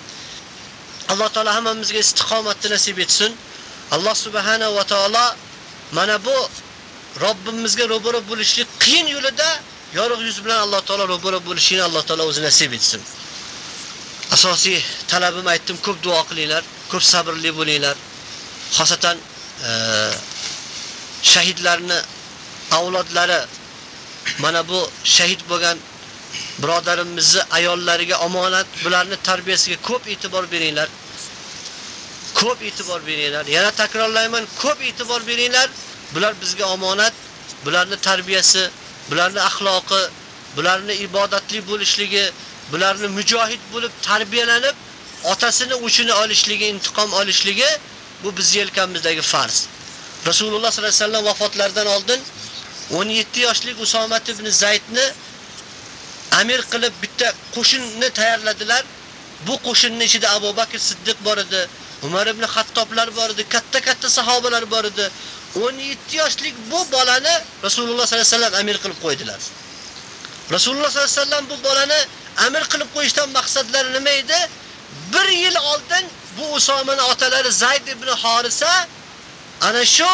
Alloh taolo hammamizga istiqomatni nasib etsin. Alloh subhanahu va taolo mana bu Robbimizga ro'baro bo'lishlik qiyin yo'lida yorug' yuz bilan Alloh taolo ro'baro bo'lishini Alloh taolo o'zi nasib etsin. Asosiy talabim aytdim, ko'p duo qilinglar, ko'p sabrli bo'linglar. Xosatan e, shahidlarni avlodlari mana bu shahid bo'lgan birodarimizni ayollariga omonat, bularni tarbiyasiga ko'p e'tibor beringlar. Ko'p e'tibor beringlar. Yana takrorlayman, ko'p e'tibor beringlar. Bular bizga omonat, bularni tarbiyasi, bularni axloqi, bularni ibodatli bo'lishligi, bularni mujohid bo'lib tarbiyalanib, otasini uchini olishligi, intiqom olishligi bu biz yelkamizdagi farz. Rasululloh sollallohu alayhi vasallam vafotlaridan oldin 17 yoshlik Usomat ibn Zaydni amir qilib bitta qo'shinni tayyorladilar. Bu qo'shinning ichida Abu Bakr Siddiq bor edi, Umar ibn Xattoblar bor edi, katta-katta sahobalar bor edi. 17 yoshlik bu bolani Rasululloh sollallohu alayhi vasallam amir qilib qo'ydilar. Rasululloh sollallohu alayhi vasallam bu bolani amir qilib qo'yishdan maqsadlari nima edi? 1 yil oldin bu Usomaning otalari Zayd ibn Harisa ana shu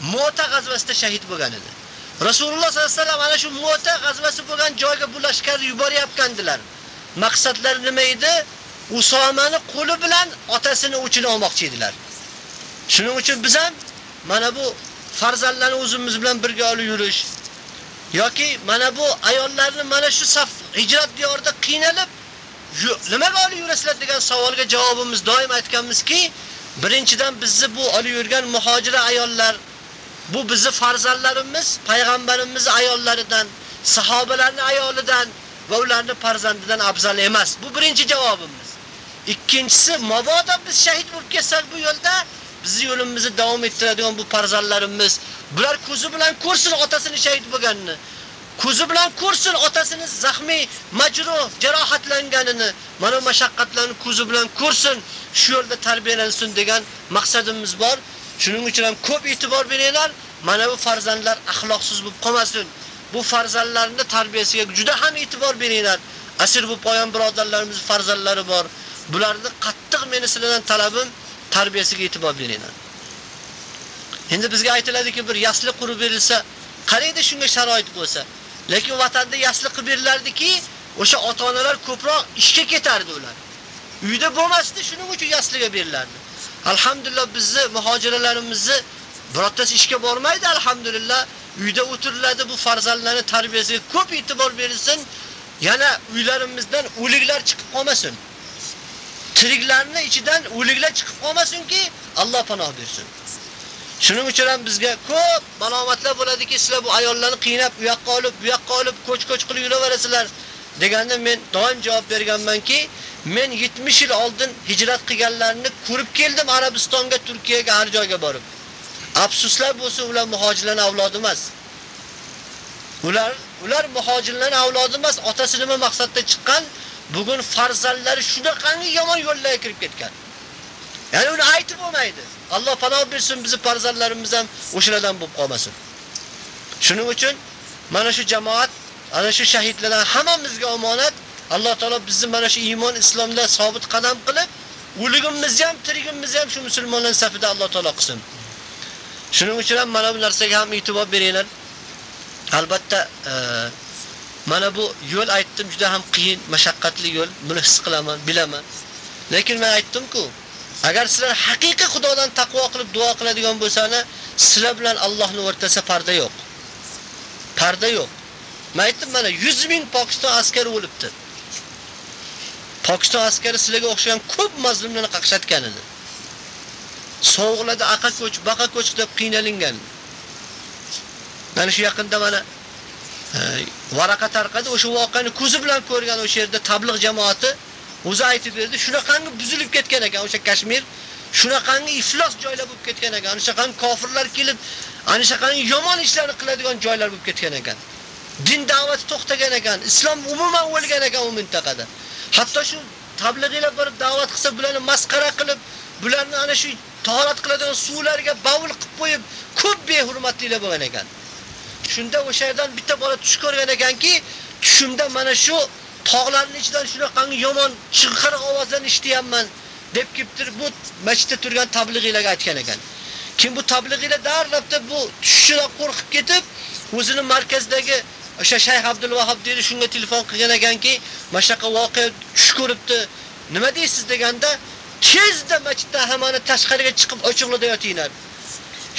Mota g'azvasida shahid bo'lgan edi. Rasululloh sollallohu alayhi vasallam ana shu Mota g'azvasi bo'lgan joyga bu lashkarni yuboryapgandilar. Maqsadlari nima edi? Usomani qo'li bilan otasini o'chini olmoqchi edilar. Shuning uchun biz ham mana bu farzandlarni o'zimiz bilan birga olib yurish yoki mana bu ayollarni mana shu saf hijrat diyorida qiynalib nimaga olib yurasizlar degan savolga javobimiz doim aytganmizki, birinchidan bizni bu olib yurgan muhojira ayollar bu bizi farzandlarimiz, payg'ambarimiz ayollaridan, sahobalarning ayolidan va ularning farzandidan afzal emas. Bu birinchi javobimiz. Ikkinchisi, mabodo biz shahid bo'lib ketsak bu yo'lda bizni yo'limizni davom ettiradigan bu farzandlarimiz, bular ko'zi bilan ko'rsin otasini shahid bo'lganini. Ko'zi bilan ko'rsin otasini zaxmiy, majruh, jarohatlanganini, mana mashaqqatlarni ko'zi bilan ko'rsin, shu yo'lda tarbiyalansin degan maqsadimiz bor. Shuning uchun ham ko'p e'tibor beringlar. Mana bu farzandlar axloqsiz bo'lib qolmasin. Bu farzandlarning tarbiyasiga juda ham e'tibor beringlar. Asir bu poyon birodarlarimiz farzandlari bor. Bularni qattiq meni sizlardan talabim tarbiyasiga e'tibor beringlar. Endi bizga aytiladiki, bir yasli qurib berilsa, qaraydi shunga sharoit bo'lsa. Lekin vatanda yasli qilib berilardiki, o'sha ota-onalar ko'proq ishga ketardi ular. Uyda bo'lmasdi, shuning uchun yasliga berilardi. Alhamdulillah bizni muhojiralarimizni birortasi ishga bormaydi, alhamdulillah. Uyda o'tiriladi bu farzandlarni tarbiyasiga ko'p e'tibor berilsin. Yana uylarimizdan o'liklar chiqib qolmasin. Tiriklarning ichidan o'liklar chiqib qolmasinki, Alloh panoh bersin. Shuning uchun ham bizga ko'p malomatlar bo'ladiki, sizlar bu ayollarni qiynab, u yoqqa olib, bu yoqqa olib, ko'ch-ko'ch qilib yuraverasizlar. Deganda men doim javob berganmanki, men 70 yil oldin hijrat qilganlarni ko'rib keldim Arabistonga, Turkiyaga, har joyga borib. Afsuslar bo'lsa, ular muhojirlarning avlodi emas. Ular ular muhojirlarning avlodi emas, otasi nima maqsadda chiqqan? Bugun farzandlari shunaqangi yomon yo'llarga kirib ketgan. Ya'ni uni aytib bo'lmaydi. Alloh panoh bersin, bizni farzandlarimiz ham o'shalardan bo'lib qolmasin. Shuning uchun mana shu jamoat, ana shu shahidlardan hammamizga omonat. Alloh taolo bizni mana shu iymon, islomda sobit qadam qilib, o'ligimizni ham, tirigimizni ham shu musulmonlar safida Alloh taolo qilsin. Shuning uchun ham mana bu narsaga ham e'tibor beringlar. Albatta, e, mana bu yo'l aytdim juda ham qiyin, mashaqqatli yo'l. Buni his qilaman, bilaman. Lekin men aytdim-ku, agar sizlar haqiqiy Xudodan taqvo qilib duo qiladigan bo'lsangiz, sizlar bilan Allohning o'rtasida parda yo'q. Parda yo'q. Men aytdim mana 100 ming Pokiston askari o'libdi. Pokiston askari sizlarga o'xshagan ko'p mazlumlarni qaqshatgan edi. Sovuqlarda aqa ko'ch, baqa ko'ch deb qiynalingan. Mana shu yaqinda mana e, varaqa tarqadi, o'sha voqeani ko'zi bilan ko'rgan o'sha yerda tabliq jamoati o'zi aytib berdi, shunaqangi buzilib ketgan ekan o'sha Kashmir, shunaqangi iflos joylar bo'lib ketgan ekan, shunaqangi kofirlar kelib, ana shunaqangi yomon ishlarni qiladigan joylar bo'lib ketgan ekan. Din da'vati to'xtagan ekan, islom umuman o'lgan ekan u mintaqada. Hatto shu tablig'ilar bir da'vat qilsa, bularni masxara qilib, bularni ana shu tahorat qiladigan suvlarga bavul qilib qo'yib, ko'p behurmatliklar bo'lgan ekan. Shunda o'sha yerdan bitta bola tush ko'rgan ekanki, tushimda mana shu tog'larning ichidan shunaqangi yomon chinqiriq ovozlarni eshityapman deb kelibdir. Bu masjidda turgan tablig'iylarga aytgan ekan. Kim bu tablig'iylar darlabda bu tushishidan qo'rqib ketib, o'zini markazdagi o'sha Shayx Abdul Vahob dedi, shunga telefon qilgan ekanki, mashaqa voqea tush ko'ribdi. Nima deysiz deganda, tezda masjiddan hammani tashqariga chiqib ochiqlarda yotinglar.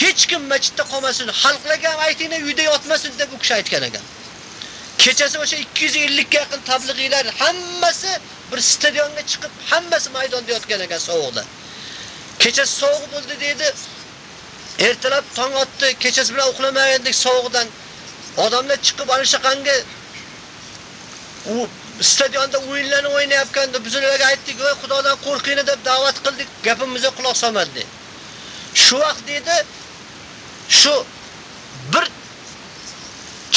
Hech kim masjidda qolmasin, xalqlarga aytinglar uyda yotmasin deb u kishi aytgan ekan. Kechasi o'sha 250 ga yaqin tablig'iylar hammasi bir stadionga chiqib, hammasi maydonda yotgan ekan sovuqda. Kechasi sovuq bo'ldi dedi. Ertalab tong otdi, kechasi bilan uxlamagandik sovuqdan. Odamlar chiqib ana shaqangi u stadionda o'yinlarni o'ynayotganda biz ularga aytdik, "Voy Xudodan qo'rqinglar" deb da'vat qildik, gapimizga quloq solmadi. Shu vaqt dedi, shu bir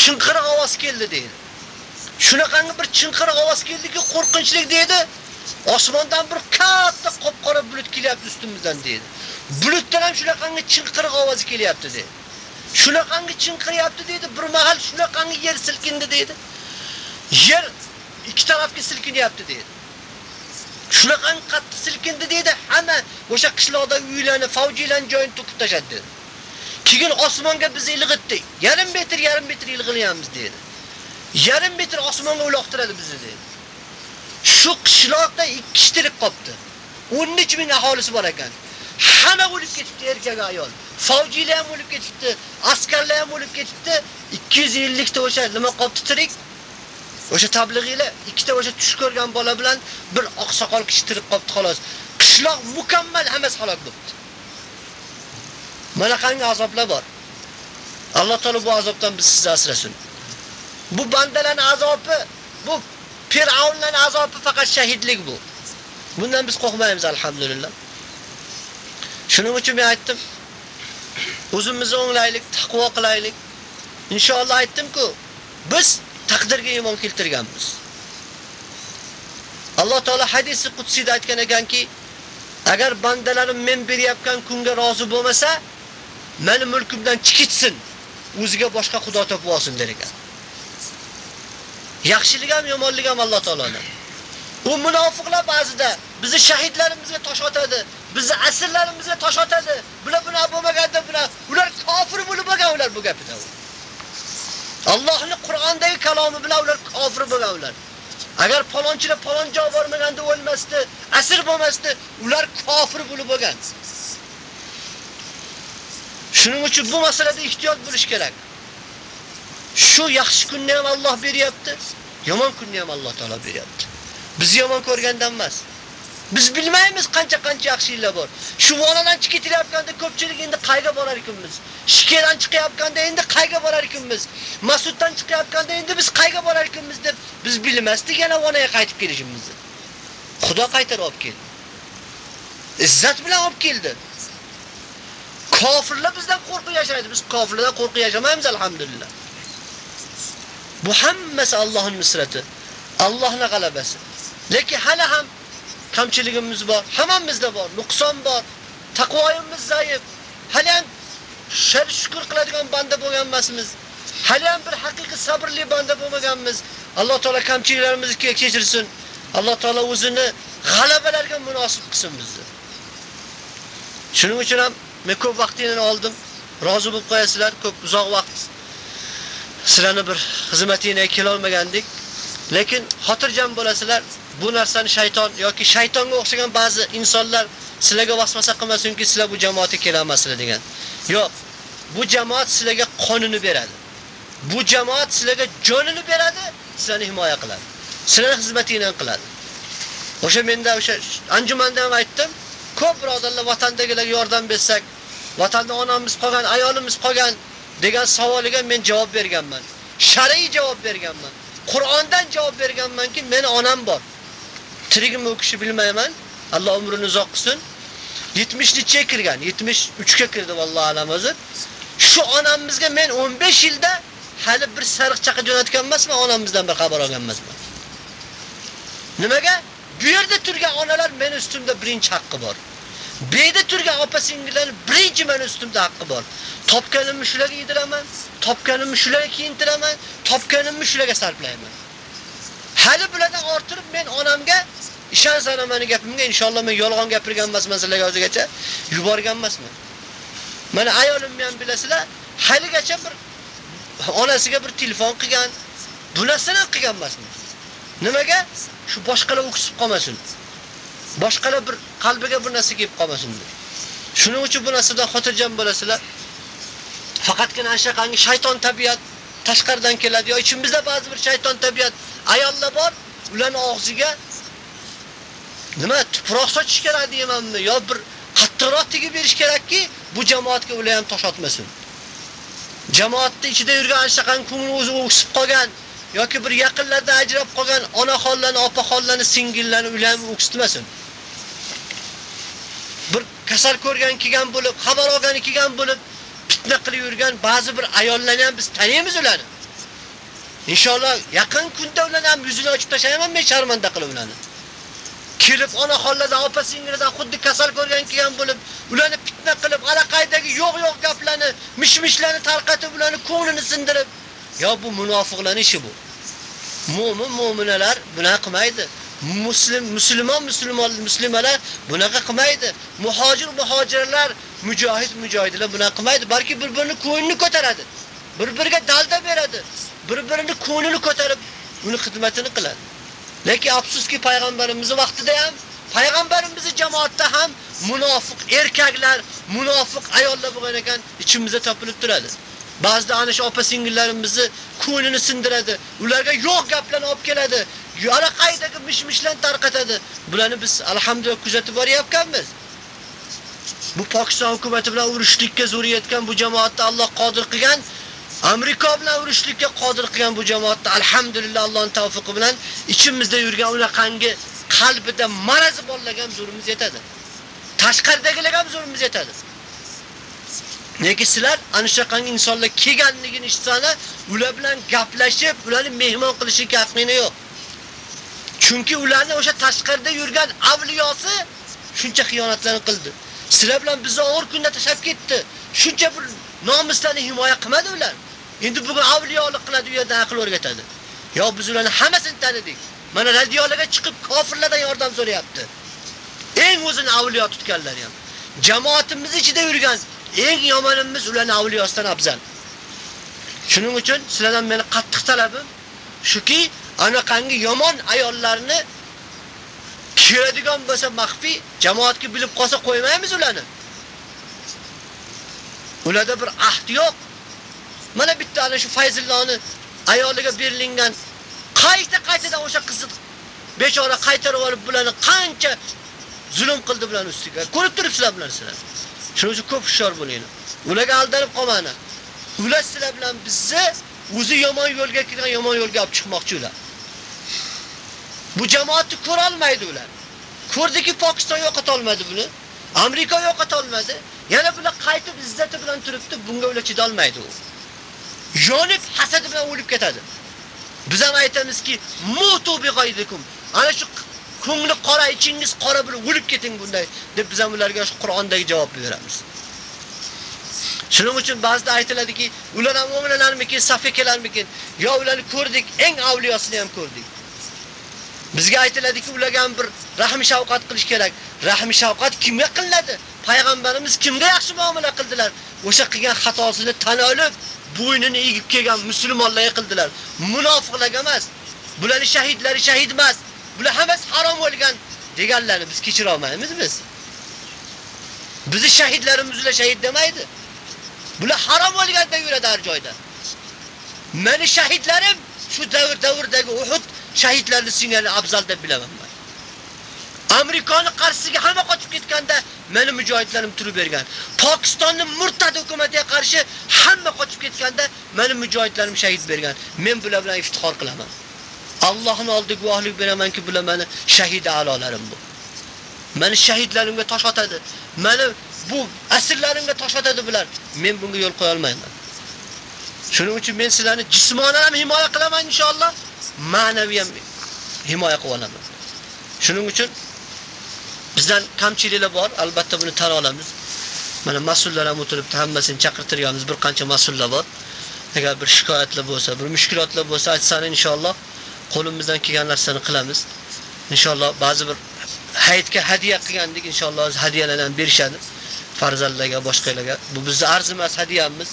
chinqiriq ovoz keldi dedi. Shunaqangi bir chinqiriq ovoz keldiki, qo'rqinchlik dedi. Osmondan bir katta qop-qora bulut kelyapti ustimizdan dedi. Bulutdan ham shunaqangi chinqiriq ovozi kelyapti dedi. Shunaqangi chinqiryapti dedi. Bir mahal shunaqangi yer silkindi dedi. Yer ikki tarafga silkinyapti dedi. Shunaqangi qattiq silkindi dedi. Hamma o'sha qishloqda uylarni, favjilarni joyini to'kib tashladi dedi. Keyin osmonga biz ilg'itdi. Yarim metr, yarim metr ilg'ilyapmiz dedi. Yarim metr osmonga uloqtiradi bizni dedi. Shu qishloqda ikki kishi tirik 13 ming aholisi bor ekan. Hamma o'lib ketibdi erkak ayol. Favjilar ham o'lib ketibdi, askarlar ham o'lib ketibdi. 250 ta o'sha nima qopti tirik? O'sha tablig'iylar ikkita o'sha tush ko'rgan bola bilan bir oqsoqol kishi tirik qolibdi xolos. Qishloq mukammal hammasi halok bo'ldi. Mana qanday azoblar bor. Alloh taolo bu azobdan biz sizni asrasin. Bu bandalarning azobi, bu Fir'avnning azobi faqat shahidlik bu. Bundan biz qo'rqmaymiz alhamdulillah. Shuning uchun men aytdim, o'zimizni o'nglaylik, taqvo qilaylik. Inshaalloh aytdim-ku, biz taqdirga iymon keltirganmiz. Alloh taolo hadisi qudsida aytgan ekanki, agar bandalarim men berayotgan kunga rozi bo'lmasa, meni mulkimdan chiqitsin, o'ziga boshqa xudo topib olsin der ekan. Yaxshilik ham, yomonlik ham Alloh taolodan. U munofiqlar ba'zida bizni shahidlarimizga tosh otadi, bizni asirlarimizga tosh otadi. Bular buna bo'lmaganda bular, ular kofir bo'lib bo'lgan ular bu gapida. Allohning Qur'ondagi kalomi bilan ular kofir bo'lgan ular. Agar palonchilar palon joy bormaganda o'lmasdi, asir bo'lmasdi, ular kofir bo'lib bo'lgan. Shuning uchun bu masalada ehtiyot bo'lish kerak. Shu yaxshi kunni ham Alloh beryapti, yomon kunni ham Alloh taolo beryapti. Biz yomon ko'rgandan emas. Biz bilmaymiz qancha-qancha yaxshiliklar bor. Shu vonadan chiqib ketilayotganda ko'pchilik endi qayga borar ekanmiz? Shikedan chiqayotganda endi qayga borar ekanmiz? Masuddan chiqayotganda endi biz qayga borar ekanmiz deb biz bilmasdik yana vonaga qaytib kelishimizni. Xudo qaytarib olib keldi. Izzat bilan olib keldi. Kofirlar bizdan qo'rqib yashaydi. Biz kofirlardan qo'rqib yashamaymiz alhamdulillah. Bu hammasi Allohning nusrati, Allohning g'alabasi. Lekin hali ham kamchiligimiz bor, hammamizda bor, nuqson bor, taqvoyimiz zaif. Hali ham shar shukr qiladigan banda bo'lganmasmiz. Hali ham bir haqiqiy sabrli banda bo'lmaganmiz. Alloh taolo kamchiliklarimizni kechirsin. Alloh taolo o'zini g'alabalarga munosib qilsin bizni. Shuning uchun ham men ko'p vaqtingizni oldim. Rozi bo'lib qo'yasizlar, ko'p uzoq vaqt sizlarni bir xizmatingizga kela olmagandik. Lekin xotirjam bo'lasizlar. Bu narsani shayton yoki shaytonga o'xshagan ba'zi insonlar sizlarga vasvasa qilmasinki, sizlar bu jamoatga kelamasizlar degan. Yo'q. Bu jamoat sizlarga qonunni beradi. Bu jamoat sizlarga jonini beradi, sizlarni himoya qiladi. Sizlarning xizmatingizni qiladi. O'sha menda o'sha anjumanda ham aytdim, ko'p birodarlar vatandagilarga yordam bersak, vatanda onamiz qolgan, ayolimiz qolgan degan savoliga men javob berganman. Shar'iy javob berganman. Qur'ondan javob berganmanki, meni onam bor. Tirigimni u kishi bilmayman. Alloh umrini uzoq qilsin. 70-licha kirgan, 73 ga kirdi vallohu alam o'zi. Shu onamizga men 15 yilda hali bir sariq chaqa jo'natgan emasman, onamizdan bir xabar olgan emasman. Nimaga? Bu yerda turgan onalar men ustimda birinchi haqqi bor. Beyda turgan opa-singillar birinchi men ustimda haqqi bor. Topganimni shularga yediraman, topganimni shularga kiyintiraman, topganimni shularga sarflayman. Hali bulardan orttirib men onamga ishonsam meni gapimga inshaalloh men yolg'on gapirgan emasman sizlarga o'zigacha yuborgan emasman. Mana ayolimni ham bilasizlar, haligacha bir onasiga bir telefon qilgan, bu narsani qilgan emasman. Nimaga? Shu boshqalar o'ksib qolmasin. Boshqalar bir qalbiga bir narsa kelib qolmasin deb. Shuning uchun bu narsadan xotirjam bo'lasizlar. Faqatgina ashaqangi shayton tabiat tashqaridan keladi yo ichimizda ba'zi bir shayton tabiat ayollar bor, ularni og'ziga nima tuproq sochish kerak deymanmi yo bir qattiqroq tegib berish kerakki, bu jamoatga ular ham tosh otmasin. Jamoatning ichida yurgan anshaqan ko'ngli o'zi o'ksib qolgan yoki bir yaqinlardan ajrab qolgan onaxonlarni, opaxonlarni, singillarni ular o'ksitmasin. Bir kasal ko'rgan kelgan bo'lib, xabar olgani kelgan bo'lib, fitna qilib yurgan ba'zi bir ayollarni ham biz taniymiz ularni. Inshaalloh yaqin kunda ularni ham yuzini ochib tashlayman men sharmanda qilib ularni. Kelib onaxonlardan, opa-singillardan xuddi kasal ko'rgan kelgan bo'lib, ularni fitna qilib, alaqaydagi yo'q-yo'q gaplarni, mishmishlarni tarqatib, ularni ko'nglini sindirib, yo bu munofiqlarning ishi bu. Mo'min mu'minalar buna qilmaydi. Muslim musulmon musulmon muslimalar bunaqa qilmaydi. Muhojir muhojirlar, mujohid mujohidlar bunaqa qilmaydi, balki bir-birini ko'nglini ko'taradi. Bir-biriga dalda beradi. Bir-birini ko'nglini ko'tarib, uni xizmatini qiladi. Lekin afsuski payg'ambarimizning vaqtida ham, payg'ambarimiz jamoatda ham munofiq erkaklar, munofiq ayollar bo'lgan ekan, ichimizda topilib turadi. Ba'zida ana shu opa-singillarimizni ko'nglini sindiradi. Ularga yo'q gaplarni olib keladi. Yaraqaydagi mishmishlarni tarqatadi. Bularni biz alhamdulillah kuzatib boryapkanmiz. Bu Pokiston hukumatı bilan urushlikka zo'riyatgan bu jamoatni Alloh qodir qilgan, Amerika bilan urushlikka qodir qilgan bu jamoatni alhamdulillah Allohning tavfiqi bilan ichimizda yurgan ulaqangi qalbida marazi bolagan zo'rimiz yetadi. Tashqaridagilar ham zo'rimiz yetadi. Lekin sizlar ana shunaqangi insonlar kelganligini eshitsana, ular bilan gaplashib, ularni mehmon qilishga haqqingiz yo'q. Chunki ularni o'sha tashqarida yurgan avliyosi shuncha xiyonatlarni qildi. Sizlar bilan bizni og'ir kunda tashab ketdi. Shuncha bir nomuslarni himoya qilmadi ular. Endi bugun avliyolik qiladi, u yerda aql o'rgatadi. Yo biz ularni hammasini tanidik. Mana radiolarga chiqib kofirlardan yordam so'rayapti. Eng o'zini avliyo tutganlar ham. Jamoatimiz ichida yurgan eng yomonimiz ularning avliyosidan afzal. Shuning uchun sizlardan meni qattiq talabim shuki, anaqangi yomon ayollarni kiradigan bo'lsa maxfi jamoatga bilib qolsa qo'ymaymiz ularni. Ularda bir ahd yo'q. Mana bitta ana shu Fayzillohni ayoliga berilgan qayta-qaytadan o'sha qizni bechora qaytarib olib bularni qancha zulm qildi bilan ustiga. Ko'rib turibsizlar bular sizlar. Shuning uchun ko'p hushyor bo'linglar. Ularga aldanib qolmanglar. Ular sizlar bilan bizni o'zi yomon yo'lga kirgan yomon yo'lga olib chiqmoqchi ular. Bu jamoatni ko'ra olmaydi ular. Ko'rdiki Pokiston yo'qota olmadi buni. Amerika yo'qota olmadi. Yana bular qaytib izzati bilan turibdi, bunga ular chida olmaydi u. Yonib hasad bilan o'lib ketadi. Biz ham aytamizki, mutu bi g'aydikum. Ana shu ko'ngli qora, ichingiz qora bo'lib o'lib keting bunday deb biz ham ularga shu Qur'ondagi javobni beramiz. Shuning uchun ba'zida aytiladiki, ular ham mu'minlarmikin, safikalarmikin? Yo ularni ko'rdik, eng avliyosini ham ko'rdik. Bizga aytiladiki, ularga ham bir rahim shafqat qilish kerak. Rahim shafqat kimga qilinadi? Payg'ambarimiz kimga yaxshi muomala qildilar? O'sha qilgan xatosini tan olib, bo'ynini egib kelgan musulmonlarga qildilar. Munofiqlarga emas. Bularning shahidlari shahid emas. Bular hammasi harom bo'lgan deganlarni biz kechira olmaymiz biz. Bizi shahidlarimiz ular shahid demaydi. Bular harom bo'lganda yuradi har joyda. Meni shahidlarim shu davr davrdagi Uhud shahidlarni singari afzal deb bilaman men. Amerikani qarshisiga hamma qochib ketganda meni mujohidlarim turib bergan. Pokistonning murtad hukumatiga qarshi hamma qochib ketganda meni mujohidlarim shahid bergan. Men bular bilan iftixor qilaman. Allohning oldida guvohlik beramanki, bular meni shahid a'lolarim bu. Meni shahidlarimga tosh otadi. Meni bu asirlarimga tosh otadi bular. Men bunga yo'l qo'ya olmayman. Shuning uchun men sizlarni jismonan ham himoya qilaman inshaalloh, ma'naviy himoya qilib olamiz. Shuning uchun bizdan kamchiliklar bor, albatta buni tan olamiz. Mana mas'ullar ham o'tiribdi, hammasini chaqirtiryapmiz, bir qancha mas'ullar bor. Agar bir shikoyatlar bo'lsa, bir mushkilotlar bo'lsa, aytsan inshaalloh qo'limizdan kelgan narsani qilamiz. Inshaalloh ba'zi bir hayitga hadiya qilgandik, inshaalloh hadiyalarni berishadi. Farzandlarga, boshqalarga. Bu bizning arzimas hadiyamiz.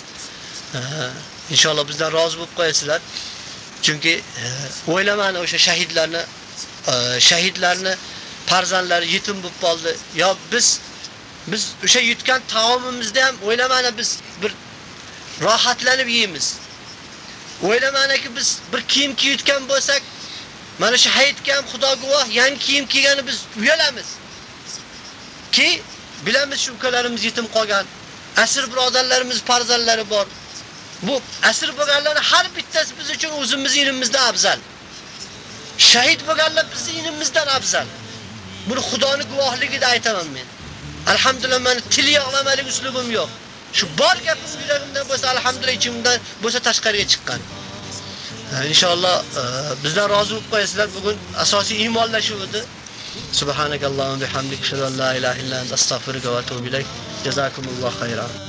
Inshaalloh bizdan rozi bo'lib qo'yasizlar. Chunki e, o'ylamani o'sha shahidlarni e, shahidlarni farzandlari yetim bo'lib qoldi. Yo biz biz o'sha yutgan taomimizda ham o'ylamani biz bir rohatlanib yeymiz. O'ylamaniki biz bir kiyim kiyutgan bo'lsak, mana shu hayitga ham xudo guvoh, yangi kiyim kiygani biz uyalamiz. Ki bilamiz shu ukalarimiz yetim qolgan, asr birodarlarimiz farzandlari bor. Bu asir bo'lganlarning har bittasi biz uchun o'zimiz inimizdan afzal. Shahid bo'lganlar bizning inimizdan afzal. Buni Xudoning guvohligida aytaman men. Alhamdulillah men til yog'lamalik uslubim yo'q. Shu bor gapim yuragimdan bo'lsa alhamdulillah ichimdan bo'lsa tashqariga chiqqan. Inshaalloh e, bizdan rozi bo'lib qo'yasizlar. Bugun asosiy iymonlashuv edi. Subhanakallohumma bihamdika ashhadu an la ilaha illa anta astagfiruka va atubu ilayk. Jazakumulloh khayran.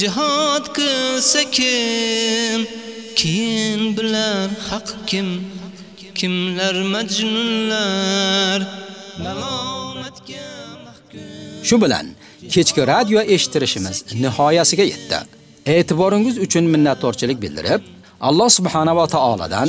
jihad qilsa kim? Keyin bilar haq kim? Kimlar majnunlar? Malomatga mahkum. Shu bilan kechki radio eshitirishimiz nihoyasiga yetdi. E'tiboringiz uchun minnatdorchilik bildirib, Alloh subhanahu va taoladan